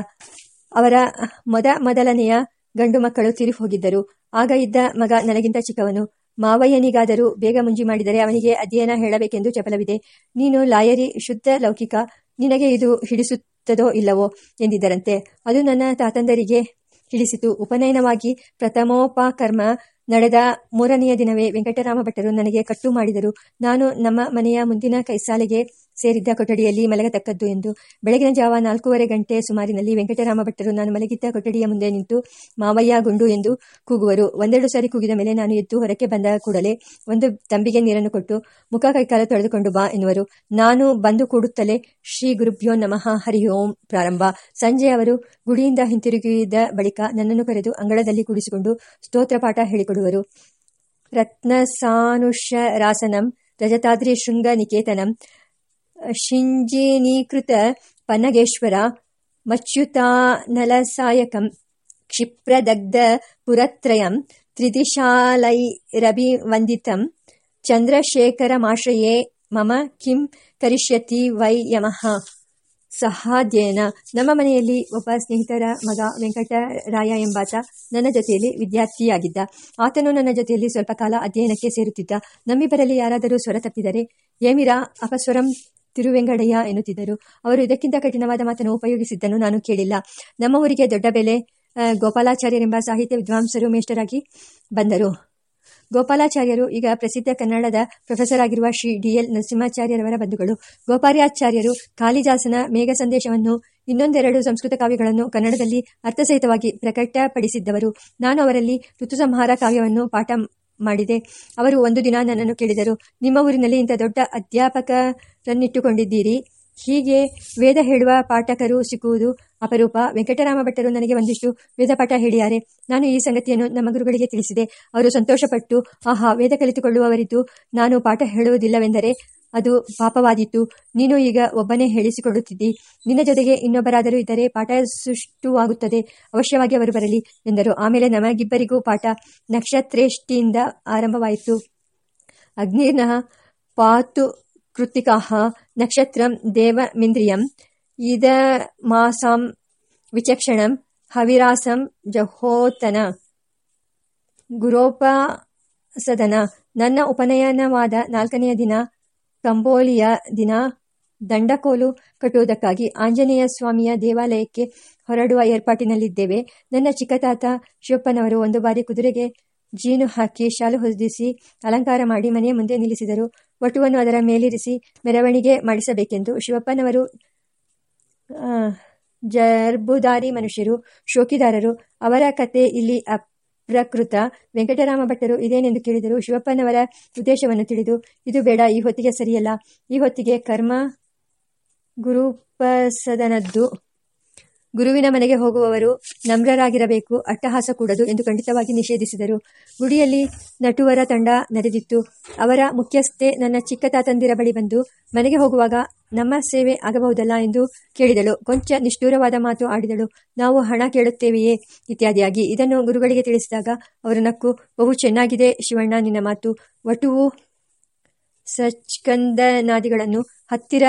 ಅವರ ಮೊದ ಮೊದಲನೆಯ ಗಂಡು ಮಕ್ಕಳು ತಿರು ಹೋಗಿದ್ದರು ಆಗ ಇದ್ದ ಮಗ ನನಗಿಂತ ಚಿಕ್ಕವನು. ಮಾವಯ್ಯನಿಗಾದರೂ ಬೇಗ ಮುಂಜಿ ಮಾಡಿದರೆ ಅವನಿಗೆ ಅಧ್ಯಯನ ಹೇಳಬೇಕೆಂದು ಚಪಲವಿದೆ. ನೀನು ಲಾಯರಿ, ಶುದ್ಧ, ಲೌಕಿಕ, ನಿನಗೆ ಇದು ಹಿಡಿಸುತ್ತದೋ ಇಲ್ಲವೋ ಎಂದಿದ್ದರಂತೆ. ಅದು ನನ್ನ ತಾತಂದರಿಗೆ ತಿಳಿಸಿತು. ಉಪನಯನವಾಗಿ ಪ್ರಥಮೋಪಕರ್ಮ ನಡೆದ ಮೂರನೆಯ ದಿನವೇ ವೆಂಕಟರಾಮ ಭಟ್ಟರು ನನಗೆ ಕಟ್ಟು ಮಾಡಿದರು. ನಾನು ನಮ್ಮ ಮನೆಯ ಮುಂದಿನ ಕೈಸಾಲೆಗೆ ಸೇರಿದ್ದ ಕೊಠಡಿಯಲ್ಲಿ ಮಲಗತಕ್ಕದ್ದು ಎಂದು. ಬೆಳಗಿನ ಜಾವ ನಾಲ್ಕೂವರೆ ಗಂಟೆ ಸುಮಾರಿನಲ್ಲಿ ವೆಂಕಟರಾಮ ಭಟ್ಟರು, ನಾನು ಮಲಗಿದ್ದ ಕೊಠಡಿಯ ಮುಂದೆ ನಿಂತು ಮಾವಯ್ಯ ಗುಂಡು ಎಂದು ಕೂಗುವರು. ಒಂದೆರಡು ಸಾರಿ ಕೂಗಿದ ಮೇಲೆ ನಾನು ಎದ್ದು ಹೊರಕ್ಕೆ ಬಂದ ಕೂಡಲೇ ಒಂದು ತಂಬಿಗೆ ನೀರನ್ನು ಕೊಟ್ಟು, ಮುಖ ಕೈಕಾಲ ತೊಳೆದುಕೊಂಡು ಬಾ ಎನ್ನುವರು. ನಾನು ಬಂದು ಕೂಡುತ್ತಲೇ ಶ್ರೀ ಗುರುಭ್ಯೋ ನಮಃ, ಹರಿ ಓಂ ಪ್ರಾರಂಭ. ಸಂಜೆ ಅವರು ಗುಡಿಯಿಂದ ಹಿಂತಿರುಗಿದ ಬಳಿಕ ನನ್ನನ್ನು ಕರೆದು ಅಂಗಳದಲ್ಲಿ ಕೂಡಿಸಿಕೊಂಡು ಸ್ತೋತ್ರ ಪಾಠ ಹೇಳಿಕೊಡುವರು. ರತ್ನಸಾನುಷರಾಸನಂ ರಜತಾದ್ರಿ ಶೃಂಗ ನಿಕೇತನಂ ಶಿಂಜಿನೀಕೃತ ಪನಗೇಶ್ವರ, ಮಚ್ಯುತಾನಲಸಾಯಕಂ, ಕ್ಷಿಪ್ರದಗ್ಧ ಪುರತ್ರಯಂ ತ್ರಿದಿಶಾಲೈರಭಿವಂದಿತಂ ಚಂದ್ರಶೇಖರಮಾಶ್ರಯೇ ಮಮ ಕಿಂ ಕರಿಷ್ಯತಿ ವೈ ಯಮಃ. ಸಹಾಧ್ಯಯನ ನಮ್ಮ ಮನೆಯಲ್ಲಿ ಒಬ್ಬ ಸ್ನೇಹಿತರ ಮಗ ವೆಂಕಟರಾಯ ಎಂಬಾತ ನನ್ನ ಜೊತೆಯಲ್ಲಿ ವಿದ್ಯಾರ್ಥಿಯಾಗಿದ್ದ. ಆತನು ನನ್ನ ಜೊತೆಯಲ್ಲಿ ಸ್ವಲ್ಪ ಕಾಲ ಅಧ್ಯಯನಕ್ಕೆ ಸೇರುತ್ತಿದ್ದ. ನಮ್ಮಿಬ್ಬರಲ್ಲಿ ಯಾರಾದರೂ ಸ್ವರ ತಪ್ಪಿದರೆ ಏಮಿರಾ ಅಪಸ್ವರಂ ತಿರುವೆಂಗಡಯ್ಯ ಎನ್ನುತ್ತಿದ್ದರು. ಅವರು ಇದಕ್ಕಿಂತ ಕಠಿಣವಾದ ಮಾತನ್ನು ಉಪಯೋಗಿಸಿದ್ದನ್ನು ನಾನು ಕೇಳಿಲ್ಲ. ನಮ್ಮ ಊರಿಗೆ ದೊಡ್ಡ ಬೆಲೆ ಗೋಪಾಲಾಚಾರ್ಯರೆಂಬ ಸಾಹಿತ್ಯ ವಿದ್ವಾಂಸರು ಮೇಷ್ಟರಾಗಿ ಬಂದರು. ಗೋಪಾಲಾಚಾರ್ಯರು ಈಗ ಪ್ರಸಿದ್ಧ ಕನ್ನಡದ ಪ್ರೊಫೆಸರ್ ಆಗಿರುವ ಶ್ರೀ ಡಿ ಎಲ್ ನರಸಿಂಹಾಚಾರ್ಯರವರ ಬಂಧುಗಳು. ಗೋಪಾಲಾಚಾರ್ಯರು ಕಾಳಿದಾಸನ ಮೇಘ ಸಂದೇಶವನ್ನು ಇನ್ನೊಂದೆರಡು ಸಂಸ್ಕೃತ ಕಾವ್ಯಗಳನ್ನು ಕನ್ನಡದಲ್ಲಿ ಅರ್ಥಸಹಿತವಾಗಿ ಪ್ರಕಟಪಡಿಸಿದ್ದವರು. ನಾನು ಅವರಲ್ಲಿ ಋತುಸಂಹಾರ ಕಾವ್ಯವನ್ನು ಪಾಠ ಮಾಡಿದೆ. ಅವರು ಒಂದು ದಿನ ನನ್ನನ್ನು ಕೇಳಿದರು, ನಿಮ್ಮ ಊರಿನಲ್ಲಿ ಇಂಥ ದೊಡ್ಡ ಅಧ್ಯಾಪಕರನ್ನಿಟ್ಟುಕೊಂಡಿದ್ದೀರಿ? ಹೀಗೆ ವೇದ ಹೇಳುವ ಪಾಠಕರು ಸಿಕ್ಕುವುದು ಅಪರೂಪ. ವೆಂಕಟರಾಮ ಭಟ್ಟರು ನನಗೆ ಒಂದಿಷ್ಟು ವೇದ ಪಾಠ ಹೇಳಿದ್ದಾರೆ. ನಾನು ಈ ಸಂಗತಿಯನ್ನು ನಮ್ಮ ಗುರುಗಳಿಗೆ ತಿಳಿಸಿದೆ. ಅವರು ಸಂತೋಷಪಟ್ಟು, ಆಹಾ, ವೇದ ಕಲಿತುಕೊಳ್ಳುವವರಿದ್ದು ನಾನು ಪಾಠ ಹೇಳುವುದಿಲ್ಲವೆಂದರೆ ಅದು ಪಾಪವಾದೀತು ನೀನು ಈಗ ಒಬ್ಬನೇ ಹೇಳಿಸಿಕೊಡುತ್ತಿದ್ದಿ ನಿನ್ನ ಜೊತೆಗೆ ಇನ್ನೊಬ್ಬರಾದರೂ ಇದ್ದರೆ ಪಾಠ ಸುಷ್ಟುವಾಗುತ್ತದೆ ಅವಶ್ಯವಾಗಿ ಅವರು ಬರಲಿ ಎಂದರು. ಆಮೇಲೆ ನಮಗಿಬ್ಬರಿಗೂ ಪಾಠ ನಕ್ಷತ್ರೇಷ್ಟಿಯಿಂದ ಆರಂಭವಾಯಿತು. ಅಗ್ನಿರ್ನಃ ಪಾತು ಕೃತಿಕಾಹ ನಕ್ಷತ್ರಂ ದೇವಮಿಂದ್ರಿಯಂ ಇದ ಮಾಸಾಂ ವಿಚಕ್ಷಣಂ ಹವಿರಾಸಂ ಜಹೋತನ ಗುರೋಪಸದನ. ನನ್ನ ಉಪನಯನವಾದ ನಾಲ್ಕನೆಯ ದಿನ ಕಂಬೋಲಿಯ ದಿನ ದಂಡಕೋಲು ಕಟ್ಟುವುದಕ್ಕಾಗಿ ಆಂಜನೇಯ ಸ್ವಾಮಿಯ ದೇವಾಲಯಕ್ಕೆ ಹೊರಡುವ ಏರ್ಪಾಟಿನಲ್ಲಿದ್ದೇವೆ. ನನ್ನ ಚಿಕ್ಕತಾತ ಶಿವಪ್ಪನವರು ಒಂದು ಬಾರಿ ಕುದುರೆಗೆ ಜೀನು ಹಾಕಿ ಶಾಲು ಹೊದಿಸಿ ಅಲಂಕಾರ ಮಾಡಿ ಮನೆಯ ಮುಂದೆ ನಿಲ್ಲಿಸಿದರು. ವಟುವನ್ನು ಅದರ ಮೇಲಿರಿಸಿ ಮೆರವಣಿಗೆ ಮಾಡಿಸಬೇಕೆಂದು ಶಿವಪ್ಪನವರು ಜರ್ಬುದಾರಿ ಮನುಷ್ಯರು, ಶೋಕಿದಾರರು ಅವರ ಕತೆ ಇಲ್ಲಿ ಅಪ್ರಕೃತ ವೆಂಕಟರಾಮ ಭಟ್ಟರು ಇದೇನೆಂದು ಕೇಳಿದರು ಶಿವಪ್ಪನವರ ಉದ್ದೇಶವನ್ನು ತಿಳಿದು, ಇದು ಬೇಡ, ಈ ಹೊತ್ತಿಗೆ ಸರಿಯಲ್ಲ. ಈ ಹೊತ್ತಿಗೆ ಕರ್ಮ ಗುರುಪಸದನದ್ದು. ಗುರುವಿನ ಮನೆಗೆ ಹೋಗುವವರು ನಮ್ರರಾಗಿರಬೇಕು, ಅಟ್ಟಹಾಸ ಕೂಡದು ಎಂದು ಖಂಡಿತವಾಗಿ ನಿಷೇಧಿಸಿದರು. ಗುಡಿಯಲ್ಲಿ ನಟುವರ ತಂಡ ನಡೆದಿತ್ತು. ಅವರ ಮುಖ್ಯಸ್ಥೆ ನನ್ನ ಚಿಕ್ಕ ತಾತಂದಿರ ಬಳಿ ಬಂದು ಮನೆಗೆ ಹೋಗುವಾಗ, ನಮ್ಮ ಸೇವೆ ಆಗಬಹುದಲ್ಲ ಎಂದು ಕೇಳಿದಳು. ಕೊಂಚ ನಿಷ್ಠೂರವಾದ ಮಾತು ಆಡಿದಳು. ನಾವು ಹಣ ಕೇಳುತ್ತೇವೆಯೇ? ಇತ್ಯಾದಿಯಾಗಿ. ಇದನ್ನು ಗುರುಗಳಿಗೆ ತಿಳಿಸಿದಾಗ ಅವರು ನಕ್ಕು, ಬಹು ಚೆನ್ನಾಗಿದೆ ಶಿವಣ್ಣ ನಿನ್ನ ಮಾತು. ವಟುವು ಸಚ್ಕಂದನಾದಿಗಳನ್ನು ಹತ್ತಿರ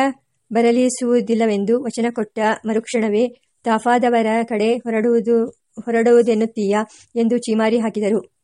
ಬರಲಿಸುವುದಿಲ್ಲವೆಂದು ವಚನ ಕೊಟ್ಟ ಮರುಕ್ಷಣವೇ ತಾಫಾದವರ ಕಡೆ ಹೊರಡುವುದು ಹೊರಡುವುದೆನ್ನುತ್ತೀಯಾ ಎಂದು ಚೀಮಾರಿ ಹಾಕಿದರು.